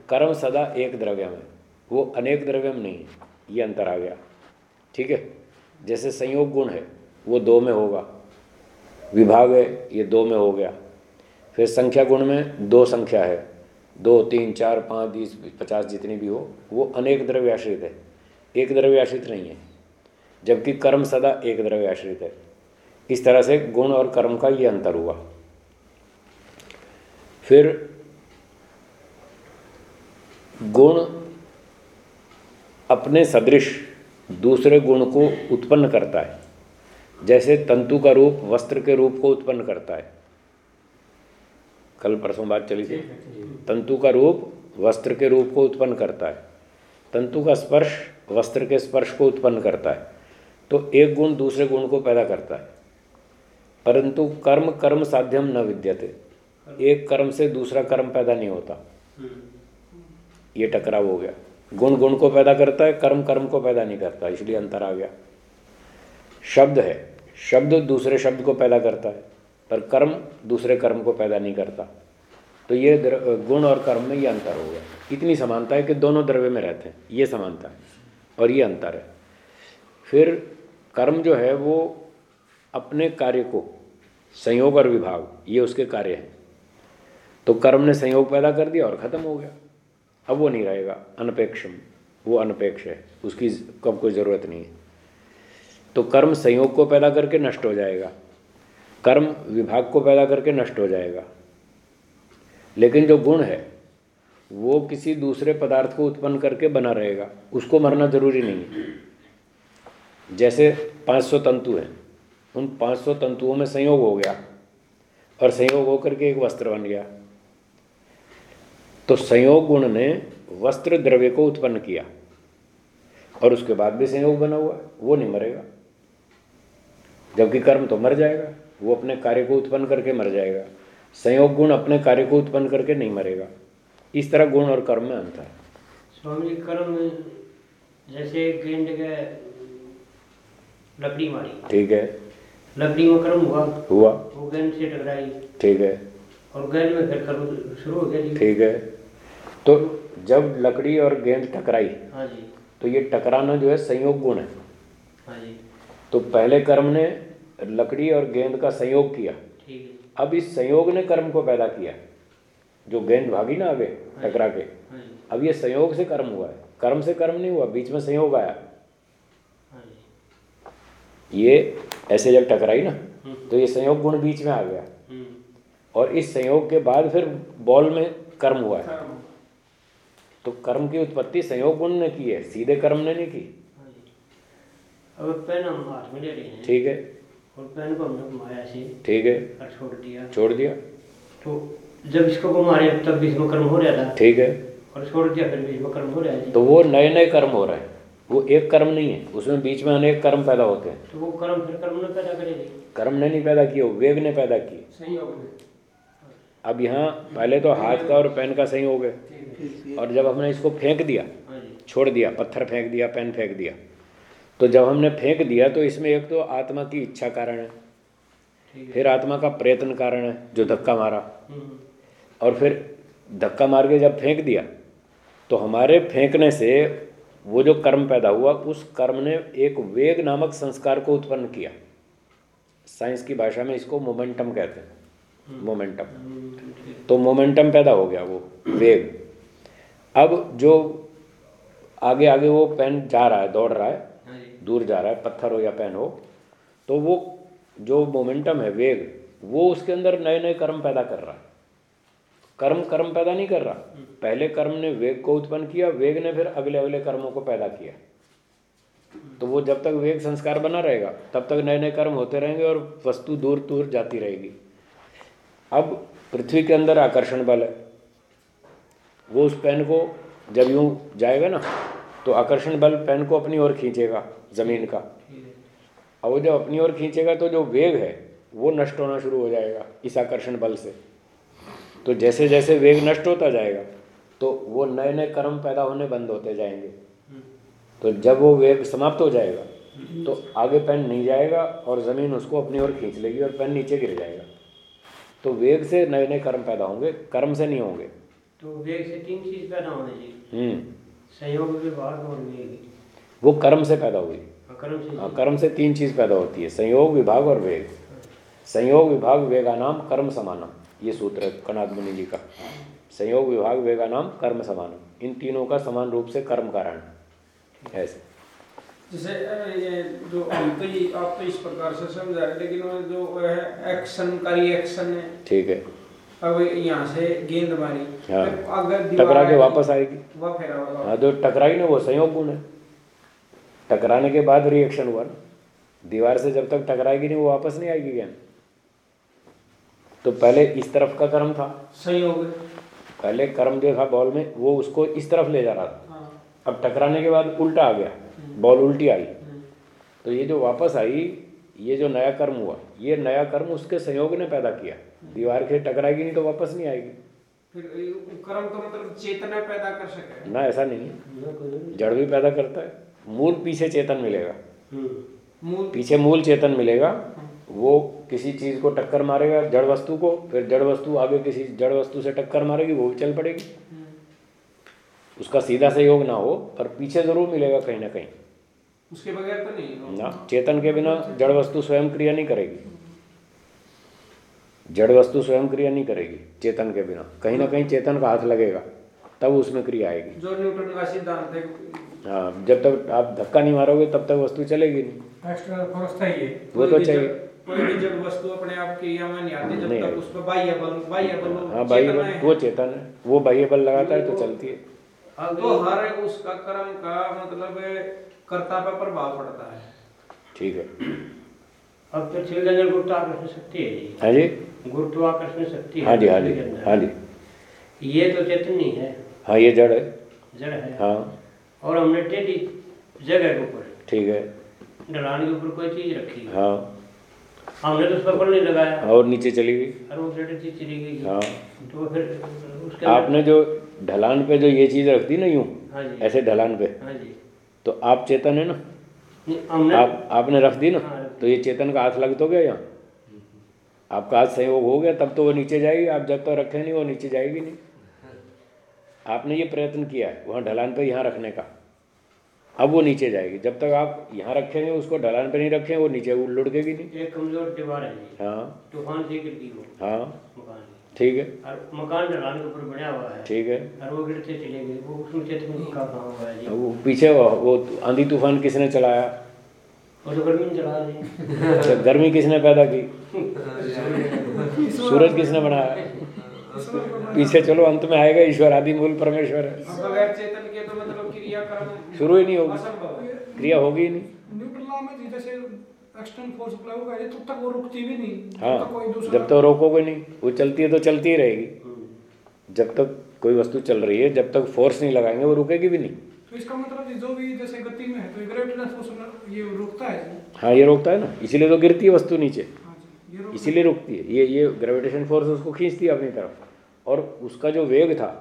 कर्म सदा एक द्रव्यम है। वो अनेक द्रव्यम नहीं है। ये अंतर आ गया। ठीक है? जैसे संयोग गुण है, वो दो में होगा। विभाग है, ये दो में हो गया। फिर संख्या गुण में दो संख्या है। दो, तीन, चार, पाँच, बीस, पचास जितनी भी हो, वो अनेक द्रव्य आश्रित है। एक द्रव्य आश्रित नहीं है, जबकि कर्म सदा एक द्रव्य आश्रित है। इस तरह से गुण और कर्म का ये अंतर हुआ। फिर गुण अपने सदृश दूसरे गुण को उत्पन्न करता है। जैसे तंतु का रूप वस्त्र के रूप को उत्पन्न करता है। कल परसों बात चली थी। तंतु का रूप वस्त्र के रूप को उत्पन्न करता है। तंतु का स्पर्श वस्त्र के स्पर्श को उत्पन्न करता है। तो एक गुण दूसरे गुण को पैदा करता है। परंतु कर्म कर्म साध्यम न विद्यते। एक कर्म से दूसरा कर्म पैदा नहीं होता। ये टकराव हो गया। गुण गुण को पैदा करता है, कर्म कर्म को पैदा नहीं करता, इसलिए अंतर आ गया। शब्द है, शब्द दूसरे शब्द को पैदा करता है, पर कर्म दूसरे कर्म को पैदा नहीं करता। तो ये गुण और कर्म में ये अंतर हो गया। इतनी समानता है कि दोनों द्रव्य में रहते हैं, ये समानता है, और ये अंतर है। फिर कर्म जो है, वो अपने कार्य को, संयोग और विभाग, ये उसके कार्य हैं। तो कर्म ने संयोग पैदा कर दिया और ख़त्म हो गया। अब वो नहीं रहेगा, अनपेक्षम, वो अनपेक्ष है, उसकी कब कोई ज़रूरत नहीं है। तो कर्म संयोग को पैदा करके नष्ट हो जाएगा, कर्म विभाग को पैदा करके नष्ट हो जाएगा। लेकिन जो गुण है, वो किसी दूसरे पदार्थ को उत्पन्न करके बना रहेगा, उसको मरना ज़रूरी नहीं है। जैसे 500 तंतु हैं, उन 500 तंतुओं में संयोग हो गया, और संयोग होकर के एक वस्त्र बन गया। तो संयोग गुण ने वस्त्र द्रव्य को उत्पन्न किया। और उसके बाद भी संयोग बना हुआ है वो नहीं मरेगा। जबकि कर्म तो मर जाएगा वो अपने कार्य को उत्पन्न करके मर जाएगा। संयोग गुण अपने कार्य को उत्पन्न करके नहीं मरेगा। इस तरह गुण और कर्म में अंतर है। स्वामी जी कर्म जैसे गेंद के लकड़ी मारी। ठीक है। लकड़ी में कर्म हुआ। हुआ। वो गेंद से टकराई। ठीक है। और गेंद में फिर कर्म शुरू हो गया ठीक है। तो जब लकड़ी और गेंद टकराई हाँ जी। तो ये टकराना जो है संयोग गुण है। हाँ जी। तो पहले कर्म ने लकड़ी और गेंद का संयोग किया। अब इस संयोग ने कर्म को पैदा किया। जो गेंद भागी ना आगे टकरा के। हाँ अब ये संयोग से कर्म हुआ है। कर्म से कर्म नहीं हुआ बीच में संयोग आया। हाँ ये ऐसे जब टकराई ना हम्म, तो ये संयोग गुण बीच में आ गया। हम्म, और इस संयोग के बाद फिर बॉल में कर्म हुआ है। कर्म तो कर्म की उत्पत्ति संयोग गुण ने की है सीधे कर्म ने नहीं की। हाँ अब पेन हम हाथ में ले रहे ठीक है। और पेन को हमने घुमाया ऐसे ठीक है। और छोड़ दिया। छोड़ दिया। तो जब इसको घुमा रहे तब बीच में कर्म हो रहा था। ठीक है। और छोड़ दिया फिर बीच में कर्म हो रहा है तो वो नए नए कर्म हो रहे हैं। वो एक कर्म नहीं है। उसमें बीच में अनेक कर्म पैदा होते हैं। तो वो कर्म फिर कर्म न पैदा करेगी कर्म ने नहीं पैदा किए वेग ने पैदा किए। संयोग में अब यहाँ पहले तो हाथ का और पेन का संयोग है। और जब हमने इसको फेंक दिया हाँ छोड़ दिया पत्थर फेंक दिया पेन फेंक दिया तो जब हमने फेंक दिया तो इसमें एक तो आत्मा की इच्छा कारण है फिर आत्मा का प्रयत्न कारण है जो धक्का मारा। हम्म, और फिर धक्का मार के जब फेंक दिया तो हमारे फेंकने से वो जो कर्म पैदा हुआ उस कर्म ने एक वेग नामक संस्कार को उत्पन्न किया। साइंस की भाषा में इसको मोमेंटम कहते हैं। मोमेंटम। हम्म, है। तो मोमेंटम पैदा हो गया वो वेग। अब जो आगे आगे वो पेन जा रहा है दौड़ रहा है हाँ दूर जा रहा है पत्थर हो या पेन हो तो वो जो मोमेंटम है वेग वो उसके अंदर नए नए कर्म पैदा कर रहा है। कर्म कर्म पैदा नहीं कर रहा। पहले कर्म ने वेग को उत्पन्न किया वेग ने फिर अगले अगले कर्मों को पैदा किया। तो वो जब तक वेग संस्कार बना रहेगा तब तक नए नए कर्म होते रहेंगे और वस्तु दूर दूर जाती रहेगी। अब पृथ्वी के अंदर आकर्षण बल है। वो उस पेन को जब यूँ जाएगा ना तो आकर्षण बल पेन को अपनी ओर खींचेगा, ज़मीन का। अब वो जब अपनी ओर खींचेगा तो जो वेग है, वो नष्ट होना शुरू हो जाएगा इस आकर्षण बल से। तो जैसे जैसे वेग नष्ट होता जाएगा तो वो नए नए कर्म पैदा होने बंद होते जाएँगे। तो जब वो वेग समाप्त हो जाएगा तो आगे पेन नहीं जाएगा और ज़मीन उसको अपनी ओर खींच लेगी और पेन नीचे गिर जाएगा। तो वेग से नए नए कर्म पैदा होंगे, कर्म से नहीं होंगे। तो वेग से तीन चीज़ पैदा होने जी। हम्म। संयोग विभाग और वेग वो कर्म से पैदा हुई। कर्म से हाँ कर्म से तीन चीज़ पैदा होती है संयोग विभाग और वेग। संयोग विभाग वेगानाम कर्म समानम ये सूत्र है कणाद मुनि जी का। संयोग विभाग वेगा नाम कर्म समानम इन तीनों का समान रूप से कर्म कारण है। ऐसे जैसे ये जो हम तो ये आप तो इस प्रकार से समझा रहे लेकिन जो है एक्शन का रिएक्शन है। ठीक है। अब यहाँ से गेंद मारी हाँ। अगर टकरा के वापस आएगी। वह फिर हाँ जो टकराई ना वो संयोग गुण है। टकराने के बाद रिएक्शन हुआ ना। दीवार से जब तक टकराएगी नहीं वो वापस नहीं आएगी गेंद तो पहले इस तरफ़ का कर्म था। संयोग। पहले कर्म जो था बॉल में वो उसको इस तरफ़ ले जा रहा था। हाँ। अब टकराने के बाद उल्टा आ गया। बॉल उल्टी आई। हम्म, तो ये जो वापस आई ये जो नया कर्म हुआ ये नया कर्म उसके संयोग ने पैदा किया। दीवार के टकराएगी नहीं तो वापस नहीं आएगी। फिर कर्म का मतलब चेतना पैदा कर सके। ना ऐसा नहीं है। जड़ भी पैदा करता है। मूल पीछे चेतन मिलेगा। हम्म, मूल पीछे मूल चेतन मिलेगा। वो किसी चीज़ को टक्कर मारेगा जड़ वस्तु को फिर जड़ वस्तु आगे किसी जड़ वस्तु से टक्कर मारेगी वो भी चल पड़ेगी। उसका सीधा सहयोग ना हो पर पीछे ज़रूर मिलेगा कहीं ना कहीं। उसके बगैर तो नहीं ना चेतन के बिना जड़ वस्तु स्वयं क्रिया नहीं करेगी। जड़ वस्तु स्वयं क्रिया नहीं करेगी चेतन के बिना। कहीं ना कहीं चेतन का हाथ लगेगा तब उसमें क्रिया आएगी। जो न्यूटन का सिद्धांत है हाँ जब तक आप धक्का नहीं मारोगे तब तक वस्तु चलेगी नहीं। एक्स्ट्रा फोर्स चाहिए वो तो चाहिए। कोई भी जब वस्तु अपने आप क्रिया में नहीं आती जब तक उस पर बाह्य बल बाह्य बल हाँ बाह्य बल वो चेतन है। वो बाह्य बल लगाता है तो चलती है। तो हर एक उसका कर्म का मतलब कर्ता पर प्रभाव पड़ता है। ठीक है। अब पृथ्वी के अंदर गुरुत्वाकर्षण शक्ति है जी। हाँ जी। गुरुत्वाकर्षण शक्ति हाँ जी हाँ जी। हाँ जी। ये तो चेतन नहीं है। हाँ ये जड़ है। जड़ है। हाँ। और हमने टेढ़ी जगह के ऊपर ठीक है। ढलान के ऊपर कोई चीज़ रखी हाँ। हमने तो उस पर नहीं लगाया। और नीचे चली गई। और वो ब्लेड चीज़ चली गई। हाँ। तो फिर उसके आपने जो ढलान पे जो ये चीज़ रख दी ना यूँ हाँ जी। ऐसे ढलान पे हाँ जी। तो आप चेतन है ना? आप आपने रख दी ना? हाँ, तो ये चेतन का हाथ लग तो गया यहाँ? आपका हाथ संयोग हो गया तब तो वो नीचे जाएगी आप जब तक रखे नहीं वो नीचे जाएगी नहीं। आपने ये प्रयत्न किया है वहाँ ढलान पर यहाँ रखने का। अब वो नीचे जाएगी जब तक आप यहाँ रखेंगे उसको ढलान पे नहीं रखें वो नीचे वो लुढ़केगी नहीं। एक कमज़ोर दीवार है हाँ। तूफ़ान से गिर गई वो। हाँ। मकान। ठीक है। और मकान ढलान के ऊपर बना हुआ है। ठीक है। और वो गिरते चले गए वो उसमें चेतन का कहाँ हुआ है वो पीछे वो आंधी तूफ़ान किसने चलाया? और तो गर्मी में चला जी अच्छा गर्मी किसने पैदा की? सूरज किसने बनाया? पीछे चलो अंत में आएगा ईश्वर आदि मूल परमेश्वर। है अब बगैर चेतन के तो मतलब क्रिया कर्म शुरू ही नहीं होगी। क्रिया होगी ही नहीं। न्यूट्रल लॉ में जी जैसे एक्सटर्नल फोर्स अप्लाई होगा ये तब तक वो रुकती भी नहीं। जब हाँ तक कोई जब तक रोकोगे नहीं। वो चलती है तो चलती ही रहेगी। जब तक कोई वस्तु चल रही है जब तक फोर्स नहीं लगाएँगे वो रुकेगी भी नहीं। तो इसका मतलब जो भी जैसे गति में है तो ग्रेविटेशनल फोर्स ये रोकता है हाँ ये रोकता है ना। इसीलिए तो गिरती है वस्तु नीचे। हाँ ये इसीलिए रुकती है। ये ये ग्रेविटेशन फोर्स उसको खींचती है अपनी तरफ़। और उसका जो वेग था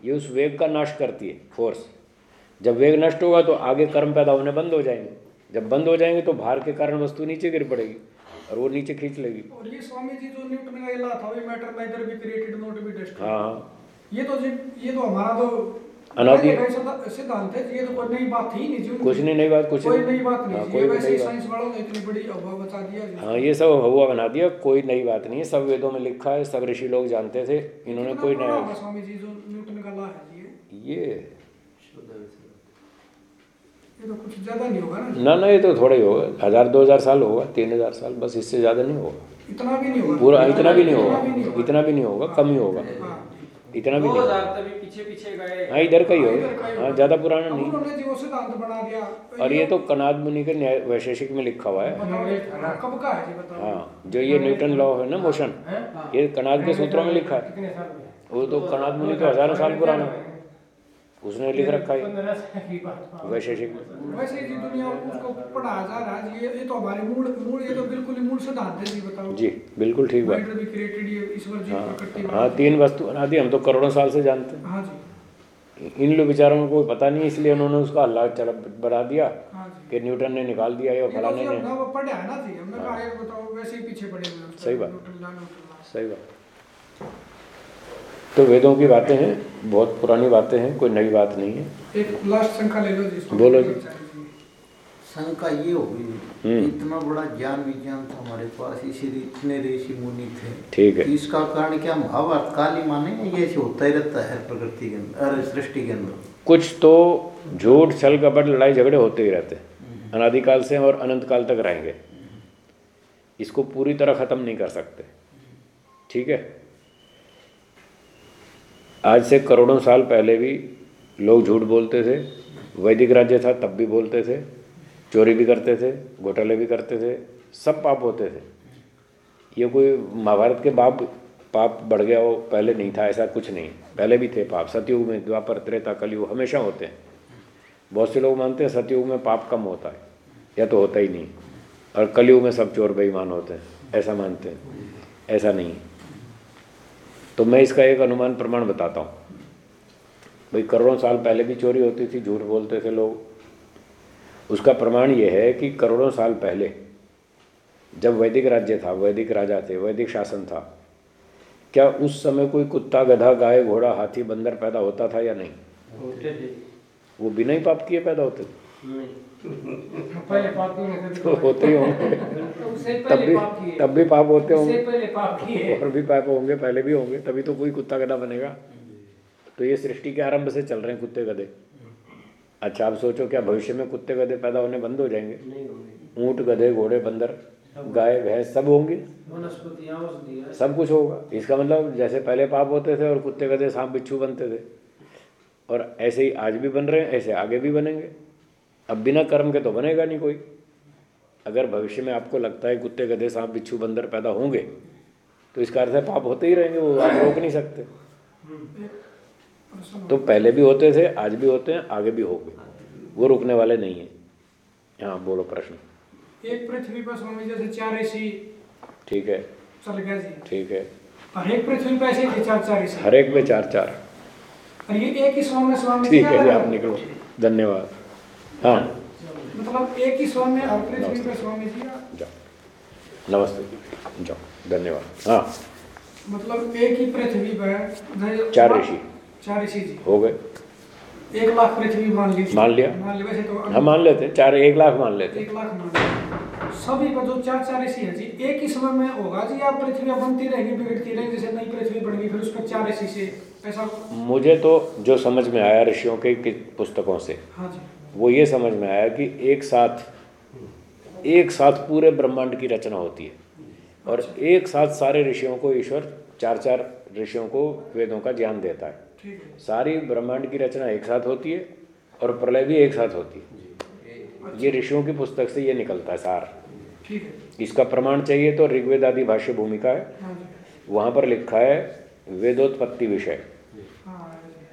ये उस वेग का नाश करती है फोर्स जब वेग नष्ट होगा तो आगे कर्म पैदा होने बंद हो जाएँगे। जब बंद हो जाएँगे तो भार के कारण वस्तु नीचे गिर पड़ेगी और वो नीचे खींच लेगी। और ये स्वामी जी जो न्यूटन का ये था वो matter neither be created not be destroyed हाँ। ये तो ये तो हमारा तो अनादि- सिद्धा- सिद्धांत है ये तो कोई नई बात थी नहीं कुछ नहीं नई बात कुछ कोई नहीं। नई बात हाँ, नहीं कोई ये वैसे ही साइंस वालों ने इतनी बड़ी अफवाह बता दिया हाँ ये सब हवा बना दिया कोई नई बात नहीं है सब वेदों में लिखा है सब ऋषि लोग जानते थे इन्होंने कोई नया स्वामी जी जो न्यूटन का ला है ये? ये। तो कुछ ज़्यादा नहीं होगा ना ना ना ये तो थोड़ा ही होगा हज़ार दो हज़ार साल होगा तीन हज़ार साल बस इससे ज़्यादा नहीं होगा। इतना भी नहीं होगा। पूरा इतना भी नहीं होगा भी नहीं होगा। इतना भी नहीं होगा कम ही होगा। हाँ। इतना भी नहीं। पीछे पीछे गए। हाँ इधर का ही हाँ, होगा हाँ ज़्यादा पुराना नहीं। सिद्धांत बना दिया। और ये तो कनाद मुनि के न्याय वैशेषिक में लिखा हुआ है। कब का है? हाँ जो ये न्यूटन लॉ है ना मोशन ये कनाद के सूत्रों में लिखा है। वो तो कनाद मुनि तो हज़ारों साल पुराना है। उसने लिख रखा है। हाँ। वैशेषिक वैसे जी दुनिया उसको पढ़ाया जा रहा है। ये ये तो हमारे मूल मूल ये तो बिल्कुल ही मूल सिद्धांत है जी बताओ। जी बिल्कुल ठीक बात। भी क्रिएटेड ये ईश्वर जी हाँ प्रकृति हाँ तीन वस्तु अनादि हम तो करोड़ों साल से जानते हैं। हाँ जी। इन लोग बेचारों को पता नहीं इसलिए उन्होंने उसका हल्ला चला बढ़ा दिया हाँ कि न्यूटन ने निकाल दिया या तो फलाने ने। अपना वो पढ़ा है ना जी हमने कहा ये बताओ वैसे ही पीछे पड़े हुए सही बात। सही बात। तो वेदों की बातें हैं बहुत पुरानी बातें हैं कोई नई बात नहीं है। एक लास्ट शंका ले लो जी बोलो जी। शंका ये होगी हम्म। इतना बड़ा ज्ञान विज्ञान था हमारे पास इसीलिए इतने ऋषि मुनि थे। ठीक है। इसका कारण क्या महाभारत काल ही माने ये ऐसे होता ही रहता है प्रकृति के अंदर सृष्टि के अंदर? कुछ तो झूठ छल कपट लड़ाई झगड़े होते ही रहते हैं। अनादिकाल से और अनंत काल तक रहेंगे। इसको पूरी तरह ख़त्म नहीं कर सकते। ठीक है? आज से करोड़ों साल पहले भी लोग झूठ बोलते थे, वैदिक राज्य था तब भी बोलते थे, चोरी भी करते थे, घोटाले भी करते थे, सब पाप होते थे। ये कोई महाभारत के बाप पाप बढ़ गया वो पहले नहीं था, ऐसा कुछ नहीं। पहले भी थे पाप। सतयुग में द्वापर त्रेता, कलयुग हमेशा होते हैं। बहुत से लोग मानते हैं सतयुग में पाप कम होता है, या तो होता ही नहीं। और कलयुग में सब चोर बेईमान होते हैं, ऐसा मानते हैं। ऐसा नहीं। तो मैं इसका एक अनुमान प्रमाण बताता हूँ। भाई करोड़ों साल पहले भी चोरी होती थी झूठ बोलते थे लोग। उसका प्रमाण ये है कि करोड़ों साल पहले जब वैदिक राज्य था वैदिक राजा थे वैदिक शासन था क्या उस समय कोई कुत्ता गधा गाय घोड़ा हाथी बंदर पैदा होता था या नहीं? होते थे। वो बिना ही पाप किए पैदा होते थे। नहीं पहले पाप किए तो होते ही होंगे। तो तब भी तब भी पाप होते होंगे। पहले पाप किए। और भी पाप होंगे पहले भी होंगे तभी तो कोई कुत्ता गधा बनेगा। तो ये सृष्टि के आरंभ से चल रहे हैं कुत्ते गधे। अच्छा आप सोचो क्या भविष्य में कुत्ते गधे पैदा होने बंद हो जाएँगे? ऊँट गधे घोड़े बंदर गाय भैंस सब होंगे। सब कुछ होगा। इसका मतलब जैसे पहले पाप होते थे और कुत्ते गधे सांप बिच्छू बनते थे। और ऐसे ही आज भी बन रहे हैं ऐसे आगे भी बनेंगे। अब बिना कर्म के तो बनेगा नहीं कोई। अगर भविष्य में आपको लगता है कुत्ते गधे सांप बिच्छू बंदर पैदा होंगे तो इसका अर्थ है पाप होते ही रहेंगे वो आप रोक नहीं सकते। तो पहले भी होते थे आज भी होते हैं आगे भी होंगे। वो रुकने वाले नहीं है। हाँ बोलो प्रश्न। एक पृथ्वी पर स्वामी जैसे चार ऋषि ठीक है। चल गया जी। ठीक है। और एक पृथ्वी पर ऐसे चार चार ऋषि। हर एक पे चार चार। और ये एक ही स्वामी स्वामी ठीक है जी आप निकलो। धन्यवाद। हाँ। मतलब एक ही स्वामी और पृथ्वी पर स्वामी जी जाओ। नमस्ते। जाओ। धन्यवाद। हाँ। मतलब एक ही पृथ्वी पर चार ऋषि। चार ऋषि जी। हो गए। एक लाख पृथ्वी मान लीजिए। मान लिया। मान लिया वैसे तो हम मान लेते हैं। चार एक लाख मान लेते हैं। एक लाख मान सभी का जो चार चार ऋषि है जी एक ही समय में होगा जी आप पृथ्वी बनती रहेगी बिगड़ती रहेगी जैसे नई पृथ्वी बन गई फिर उस पर चार ऋषि से ऐसा मुझे तो जो समझ में आया ऋषियों के पुस्तकों से हाँ जी। वो ये समझ में आया कि एक साथ एक साथ पूरे ब्रह्मांड की रचना होती है। और एक साथ सारे ऋषियों को ईश्वर चार चार ऋषियों को वेदों का ज्ञान देता है। सारी ब्रह्मांड की रचना एक साथ होती है और प्रलय भी एक साथ होती है। ये ऋषियों की पुस्तक से ये निकलता है सार। इसका प्रमाण चाहिए तो ऋग्वेद आदि भाष्य भूमिका है हाँ वहाँ पर लिखा है वेदोत्पत्ति विषय।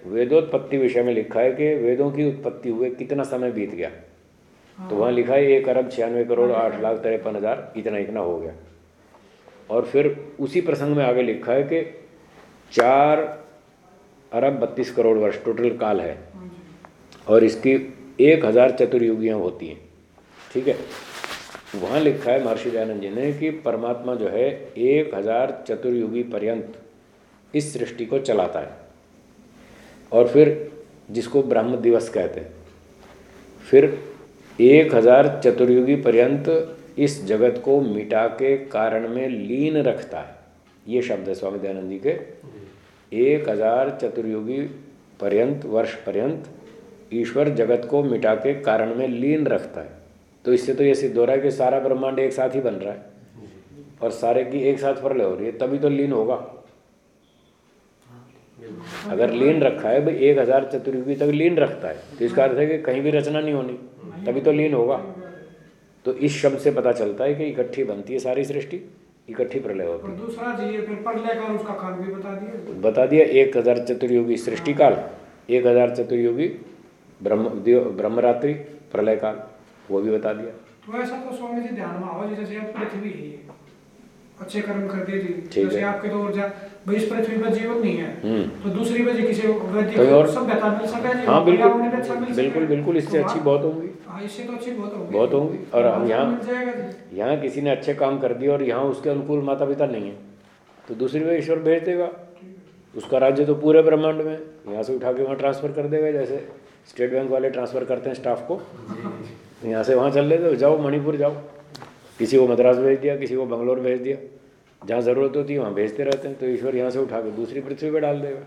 वेदोत्पत्ति विषय में लिखा है कि वेदों की उत्पत्ति हुए कितना समय बीत गया? तो वहाँ लिखा है एक अरब छियानवे करोड़ आठ लाख तिरपन हज़ार इतना इतना हो गया। और फिर उसी प्रसंग में आगे लिखा है कि चार अरब बत्तीस करोड़ वर्ष टोटल काल है हाँ। और इसकी एक हज़ार चतुर्युगियाँ होती हैं। ठीक है? वहाँ लिखा है महर्षि दयानंद जी ने कि परमात्मा जो है एक हज़ार चतुर्युगी पर्यंत इस सृष्टि को चलाता है। और फिर जिसको ब्रह्म दिवस कहते हैं। फिर एक हज़ार चतुर्युगी पर्यंत इस जगत को मिटा के कारण में लीन रखता है। ये शब्द है स्वामी दयानंद जी के। एक हज़ार चतुर्युगी पर्यंत, वर्ष पर्यंत ईश्वर जगत को मिटा के कारण में लीन रखता है। तो इससे तो ये सिद्ध हो रहा है कि सारा ब्रह्मांड एक साथ ही बन रहा है और सारे की एक साथ प्रलय हो रही है, तभी तो लीन होगा। अगर लीन रखा है भाई एक हज़ार चतुर्युगी तक लीन रखता है तो इसका अर्थ है कि कहीं भी रचना नहीं होनी तभी तो लीन होगा। तो इस शब्द से पता चलता है कि इकट्ठी बनती है सारी सृष्टि इकट्ठी प्रलय होती है। दूसरा जी ये फिर प्रलय का उसका काल भी बता दिया। बता दिया एक हज़ार चतुर्युगी सृष्टि काल एक हज़ार चतुर्युगी ब्रह्म ब्रह्मरात्रि प्रलय काल वो भी बता दिया। तो ऐसा तो स्वामी जी ध्यान में आओ जैसे पृथ्वी है। अच्छे कर्म कर दे जी जैसे आपके तो ऊर्जा भाई इस पृथ्वी पर जीवन नहीं है हम्म। तो दूसरी वजह किसी वैदिक कोई और? सभ्यता मिल सके जी हाँ बिल्कुल। अच्छा मिल सके। बिल्कुल बिल्कुल इससे तो अच्छी बहुत होंगी। हाँ इससे तो अच्छी बहुत होगी। बहुत होंगी। और हम वहाँ यहाँ मिल जाएगा जी। यहाँ किसी ने अच्छे काम कर दिए और यहाँ उसके अनुकूल माता पिता नहीं है। तो दूसरी में ईश्वर भेज देगा। उसका राज्य तो पूरे ब्रह्मांड में है। यहाँ से उठा के वहाँ ट्रांसफ़र कर देगा जैसे स्टेट बैंक वाले ट्रांसफ़र करते हैं स्टाफ को। यहाँ से वहाँ चल लेते हो जाओ मणिपुर जाओ। किसी को मद्रास भेज दिया किसी को बंगलोर भेज दिया। जहाँ ज़रूरत होती है वहाँ भेजते रहते हैं। तो ईश्वर यहाँ से उठा के दूसरी पृथ्वी पर डाल देगा।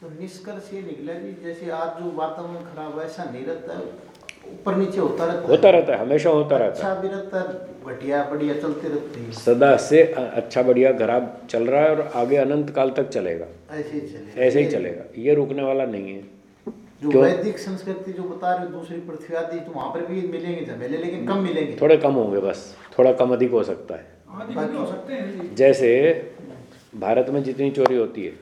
तो निष्कर्ष ये निकला जी जैसे आज जो वातावरण खराब है ऐसा नहीं रहता है। ऊपर नीचे होता रहता है। होता रहता है हमेशा होता रहता अच्छा है भी रहता है घटिया बढ़िया चलते रहते हैं। सदा से अच्छा बढ़िया खराब चल रहा है और आगे अनंत काल तक चलेगा। ऐसे ही चले ऐसे ही चलेगा। ये रुकने वाला नहीं है। जो वैदिक संस्कृति जो बता रहे हो दूसरी पृथ्वी आदि तो वहाँ पर भी मिलेंगे झमेले लेकिन कम मिलेंगे। थोड़े कम होंगे बस थोड़ा कम अधिक हो सकता है। हो सकते हैं जैसे भारत में जितनी चोरी होती है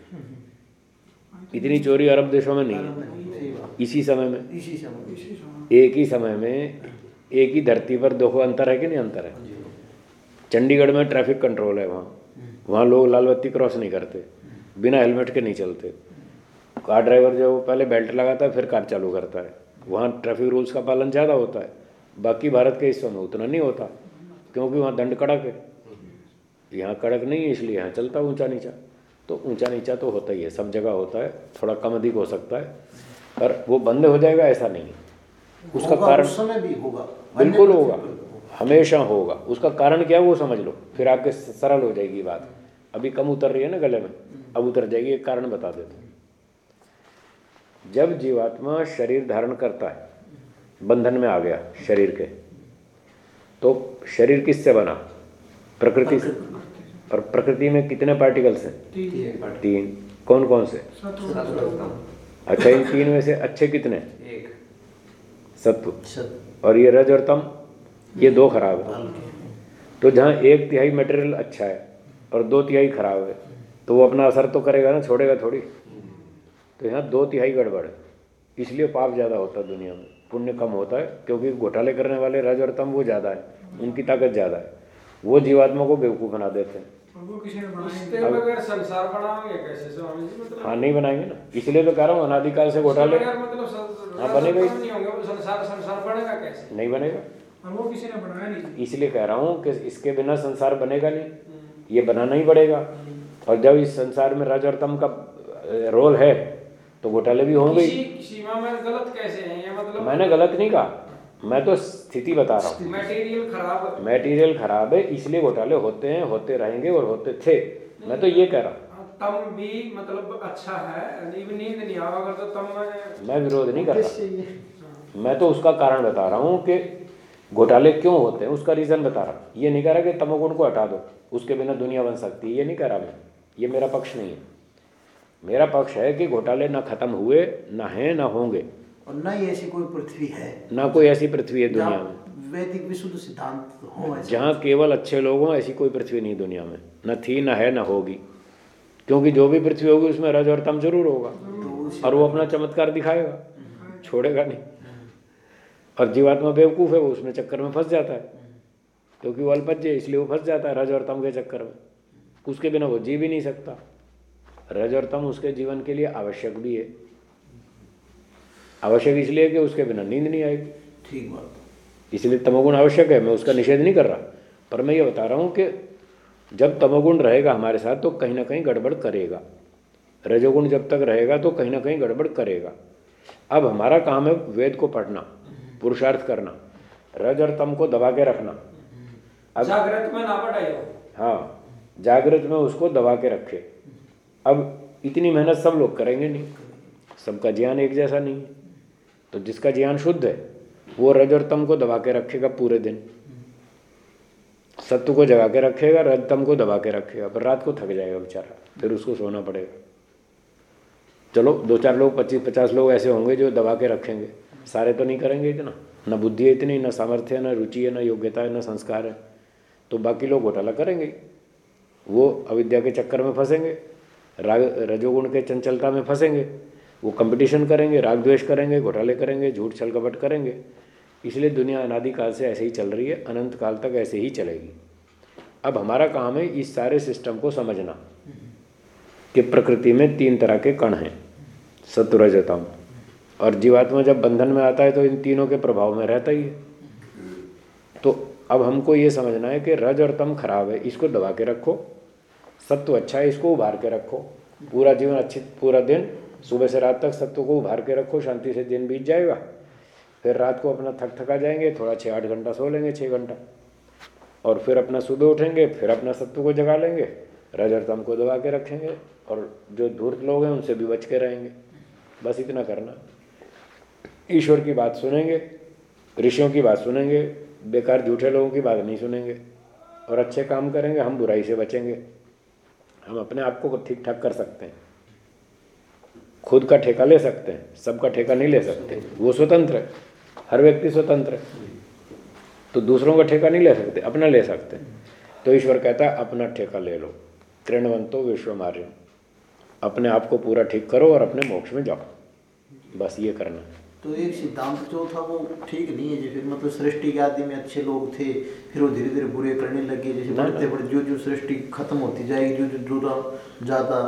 इतनी चोरी अरब देशों में नहीं है। इसी समय में। इसी समय एक ही समय में एक ही धरती पर देखो अंतर है कि नहीं अंतर है? चंडीगढ़ में ट्रैफ़िक कंट्रोल है वहाँ। वहाँ लोग लाल बत्ती क्रॉस नहीं करते बिना हेलमेट के नहीं चलते। कार ड्राइवर जो है वो पहले बेल्ट लगाता है फिर कार चालू करता है। वहाँ ट्रैफ़िक रूल्स का पालन ज़्यादा होता है। बाकी भारत के हिस्सों में उतना नहीं होता क्योंकि वहाँ दंड कड़क है। यहाँ कड़क नहीं है इसलिए यहाँ चलता है ऊँचा नीचा। तो ऊँचा नीचा तो होता ही है सब जगह होता है थोड़ा कम अधिक हो सकता है पर वो बंद हो जाएगा ऐसा नहीं है। उसका कारण समय भी होगा। बिल्कुल होगा हमेशा होगा। उसका कारण क्या है वो समझ लो फिर आपके सरल हो जाएगी बात। अभी कम उतर रही है ना गले में अब उतर जाएगी एक कारण बता देते हैं। जब जीवात्मा शरीर धारण करता है बंधन में आ गया शरीर के तो शरीर किससे बना? प्रकृति से। और प्रकृति में कितने पार्टिकल्स हैं? तीन। तीन कौन कौन से? अच्छा इन तीन में से अच्छे कितने? सत्व। और ये रज और तम ये दो खराब है। तो जहाँ एक तिहाई मटेरियल अच्छा है और दो तिहाई खराब है तो वो अपना असर तो करेगा ना छोड़ेगा थोड़ी। तो यहाँ दो तिहाई गड़बड़ है। इसलिए पाप ज़्यादा होता है दुनिया में। पुण्य कम होता है क्योंकि घोटाले करने वाले रज और तम वो ज़्यादा है उनकी ताकत ज़्यादा है। वो जीवात्मा को बेवकूफ़ बना देते हैं। और वो किसी ने बनाया इसके नहीं। बगैर संसार कैसे मतलब हाँ नहीं बनाएँगे ना। इसलिए तो कह रहा हूँ अनादिकाल से घोटाले। मतलब हाँ, बनेगा नहीं होंगे वो संसार संसार बनेगा कैसे? नहीं बनेगा। वो किसी ने बनाया नहीं। इसलिए कह रहा हूँ कि इसके बिना संसार बनेगा नहीं। ये बनाना ही पड़ेगा। और जब इस संसार में रज और तम का रोल है तो घोटाले भी होंगे सीमा में गलत कैसे है? ये मतलब मैंने गलत नहीं कहा। मैं तो स्थिति बता रहा हूँ। मटेरियल खराब है। मटेरियल खराब है इसलिए घोटाले होते हैं होते रहेंगे और होते थे। मैं तो ये कह रहा हूँ। तम भी मतलब अच्छा है। नींद नींद नहीं आवा अगर तो तम में मैं विरोध नहीं कर रहा मैं? तो उसका कारण बता रहा हूँ कि घोटाले क्यों होते हैं उसका रीज़न बता रहा हूँ। ये नहीं कह रहा कि तमोगुण को हटा दो उसके बिना दुनिया बन सकती है। ये नहीं कह रहा मैं। ये मेरा पक्ष नहीं है। मेरा पक्ष है कि घोटाले ना खत्म हुए ना हैं ना होंगे। और न ही ऐसी कोई पृथ्वी है। ना कोई ऐसी पृथ्वी है दुनिया में। वैदिक विशुद्ध सिद्धांत हो जहाँ केवल अच्छे लोग हों ऐसी कोई पृथ्वी नहीं दुनिया में। न थी न है न होगी। क्योंकि जो भी पृथ्वी होगी उसमें रज और तम ज़रूर होगा। तो और वो अपना चमत्कार दिखाएगा। छोड़ेगा नहीं। और जीवात्मा बेवकूफ़ है वो उसमें चक्कर में फंस जाता है। क्योंकि वो अल्पज्य इसलिए वो फंस जाता है रज और तम के चक्कर में। उसके बिना वो जी भी नहीं सकता। रज और तम उसके जीवन के लिए आवश्यक भी है। आवश्यक इसलिए कि उसके बिना नींद नहीं आएगी। ठीक बात। इसलिए तमोगुण आवश्यक है मैं उसका निषेध नहीं कर रहा। पर मैं ये बता रहा हूँ कि जब तमोगुण रहेगा हमारे साथ तो कहीं ना कहीं गड़बड़ करेगा। रजोगुण जब तक रहेगा तो कहीं ना कहीं गड़बड़ करेगा। अब हमारा काम है वेद को पढ़ना पुरुषार्थ करना रज और तम को दबा के रखना। अब जागृत में ना बढ़ाइयो हाँ जागृत में उसको दबा के रखे। अब इतनी मेहनत सब लोग करेंगे नहीं। सबका ज्ञान एक जैसा नहीं है। तो जिसका ज्ञान शुद्ध है, वो रज और तम को दबा के रखेगा पूरे दिन। सत्व को जगा के रखेगा, रज तम को दबा के रखेगा। पर रात को थक जाएगा बेचारा, फिर उसको सोना पड़ेगा। चलो दो चार लोग पच्चीस पचास लोग ऐसे होंगे जो दबा के रखेंगे। सारे तो नहीं करेंगे इतना। न बुद्धि है इतनी, न सामर्थ्य है, न रुचि है, न योग्यता है, न संस्कार है। तो बाकी लोग घोटाला करेंगे। वो अविद्या के चक्कर में फंसेंगे। राग, रजोगुण के चंचलता में फंसेंगे। वो कंपटीशन करेंगे, राग द्वेष करेंगे, घोटाले करेंगे, झूठ छल कपट करेंगे। इसलिए दुनिया अनादिकाल से ऐसे ही चल रही है, अनंत काल तक ऐसे ही चलेगी। अब हमारा काम है इस सारे सिस्टम को समझना कि प्रकृति में तीन तरह के कण हैं, सत्वरजतम। और जीवात्मा जब बंधन में आता है तो इन तीनों के प्रभाव में रहता ही है। तो अब हमको ये समझना है कि रज और तम खराब है, इसको दबा के रखो। सत्व अच्छा है, इसको उभार के रखो। पूरा जीवन अच्छी, पूरा दिन सुबह से रात तक सत्व को उभार के रखो, शांति से दिन बीत जाएगा। फिर रात को अपना थक थका जाएँगे, थोड़ा छः आठ घंटा सो लेंगे छः घंटा। और फिर अपना सुबह उठेंगे, फिर अपना सत्व को जगा लेंगे, रज और तम को दबा के रखेंगे, और जो धूर्त लोग हैं उनसे भी बच के रहेंगे। बस इतना करना। ईश्वर की बात सुनेंगे, ऋषियों की बात सुनेंगे, बेकार झूठे लोगों की बात नहीं सुनेंगे, और अच्छे काम करेंगे, हम बुराई से बचेंगे। हम अपने आप को ठीक ठाक कर सकते हैं। खुद का ठेका ले सकते हैं, सबका ठेका नहीं ले सकते। वो स्वतंत्र है, हर व्यक्ति स्वतंत्र है। तो दूसरों का ठेका नहीं ले सकते, अपना ले सकते हैं। तो ईश्वर कहता है, अपना ठेका ले लो। कृणवंतो विश्वमार्यम। अपने आप को पूरा ठीक करो और अपने मोक्ष में जाओ। बस ये करना तो एक सिद्धांत जो था वो ठीक नहीं है जैसे मतलब सृष्टि के आदि में अच्छे लोग थे फिर वो धीरे धीरे बुरे करने लगे जैसे बढ़ते बढ़ते जो जो सृष्टि खत्म होती जाएगी जो जो ज़्यादा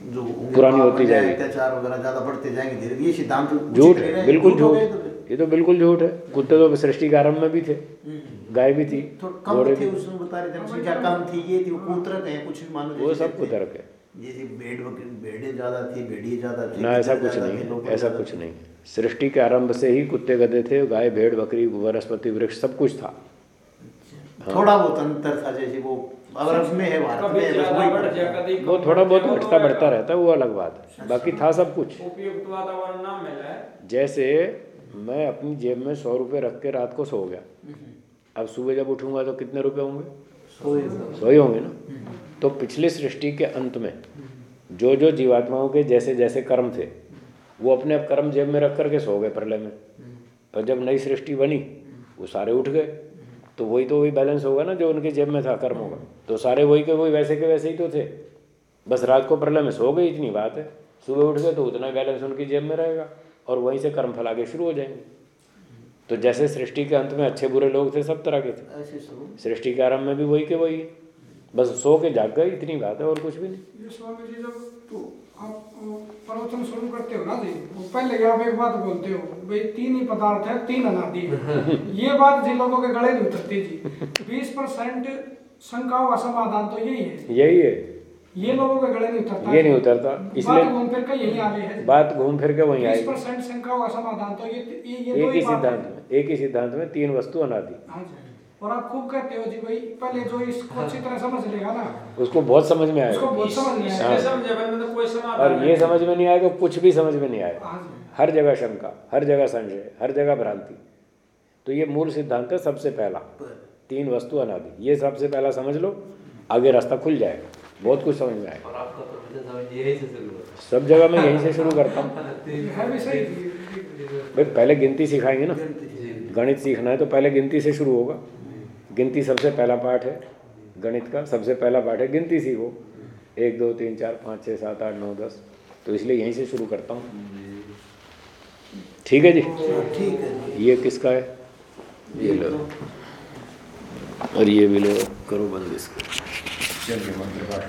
जो पुरानी होती जाएगी। अत्याचार वगैरह ज़्यादा बढ़ते जाएँगे धीरे धीरे ये सिद्धांत झूठ है बिल्कुल झूठ तो। ये तो बिल्कुल झूठ है। कुत्ते तो सृष्टि के आरंभ में भी थे हम्म। गाय भी थी तो कम घोड़े थे भी। उसमें बता रहे जनसंख्या कम थी। ये थी वो कुतरक है कुछ भी मानो वो सब थे। कुतर्क है। जैसे भेड़ भेड़े ज़्यादा थी भेड़िए ज़्यादा थे ना ऐसा कुछ नहीं है ऐसा कुछ नहीं। है सृष्टि के आरंभ से ही कुत्ते गधे थे गाय भेड़ बकरी वनस्पति वृक्ष सब कुछ था। हाँ। थोड़ा बहुत अंतर था जैसे वो अगर उसमें है भारत में है, वो थोड़ा बहुत घटता बढ़ता रहता है वो अलग बात है। बाकी था सब कुछ। उपयुक्त वातावरण ना मिला जैसे मैं अपनी जेब में सौ रुपये रख के रात को सो गया। अब सुबह जब उठूँगा तो कितने रुपए होंगे? सो ही- सौ होंगे ना। तो पिछली सृष्टि के अंत में जो जो जीवात्माओं के जैसे जैसे कर्म थे, वो अपने कर्म जेब में रख करके सो गए प्रलय में। पर जब नई सृष्टि बनी, वो सारे उठ गए। तो वही तो वही बैलेंस होगा ना जो उनके जेब में था कर्मों का तो सारे वही के वही वैसे के वैसे ही तो थे। बस रात को प्रलय में सो गए इतनी बात है। सुबह उठ गए तो उतना बैलेंस उनकी जेब में रहेगा और वहीं से कर्म फैला के शुरू हो जाएँगे। तो जैसे सृष्टि के अंत में अच्छे बुरे लोग थे सब तरह के थे। सृष्टि के आरंभ में भी वही के वही है। बस सो के जाग गए इतनी बात है और कुछ भी नहीं। स्वामी जी जब तो आप प्रवचन शुरू करते हो ना जी पहले आप एक बात बोलते हो भाई तीन ही पदार्थ है तीन अनादि ये बात जिन लोगों के गले नहीं उतरती जी। बीस परसेंट शंकाओं का समाधान तो यही है। यही है। ये लोगों के गले नहीं उतरता। ये नहीं उतरता इसलिए घूम फिर के यही आ गई है। बात घूम फिर के वहीं आएगी परसेंट शंकाओं का समाधान तो ये ये, ये एक ही सिद्धांत में एक ही सिद्धांत में तीन वस्तु अनादि। हाँ और आप खूब कहते हो जी भाई पहले जो इसको अच्छी तरह समझ लेगा ना। उसको बहुत समझ में आएगा। उसको बहुत समझ में आएगा। समझे बन में तो कोई समाधान और ये समझ में नहीं आएगा कुछ भी समझ में नहीं आएगा। हाँ हर जगह शंका हर जगह संशय हर जगह भ्रांति। तो ये मूल सिद्धांत है सबसे पहला। तीन वस्तु अनादि। ये सबसे पहला समझ लो आगे रास्ता खुल जाएगा। बहुत कुछ समझ में आएगा। और आपका प्रवचन समझ यही से शुरू हुआ सब जगह मैं यहीं से शुरू करता हूँ। है भाई पहले गिनती सिखाएँगे ना। गणित सीखना है तो पहले गिनती से शुरू होगा। गिनती सबसे पहला पाठ है। गणित का सबसे पहला पाठ है गिनती सीखो। एक दो तीन चार पाँच छः सात आठ नौ दस। तो इसलिए यहीं से शुरू करता हूँ। ठीक है जी? ठीक है ये किसका है? ये लो। और ये भी लो। करो बंद इसको। चलिए मंत्र पाठ।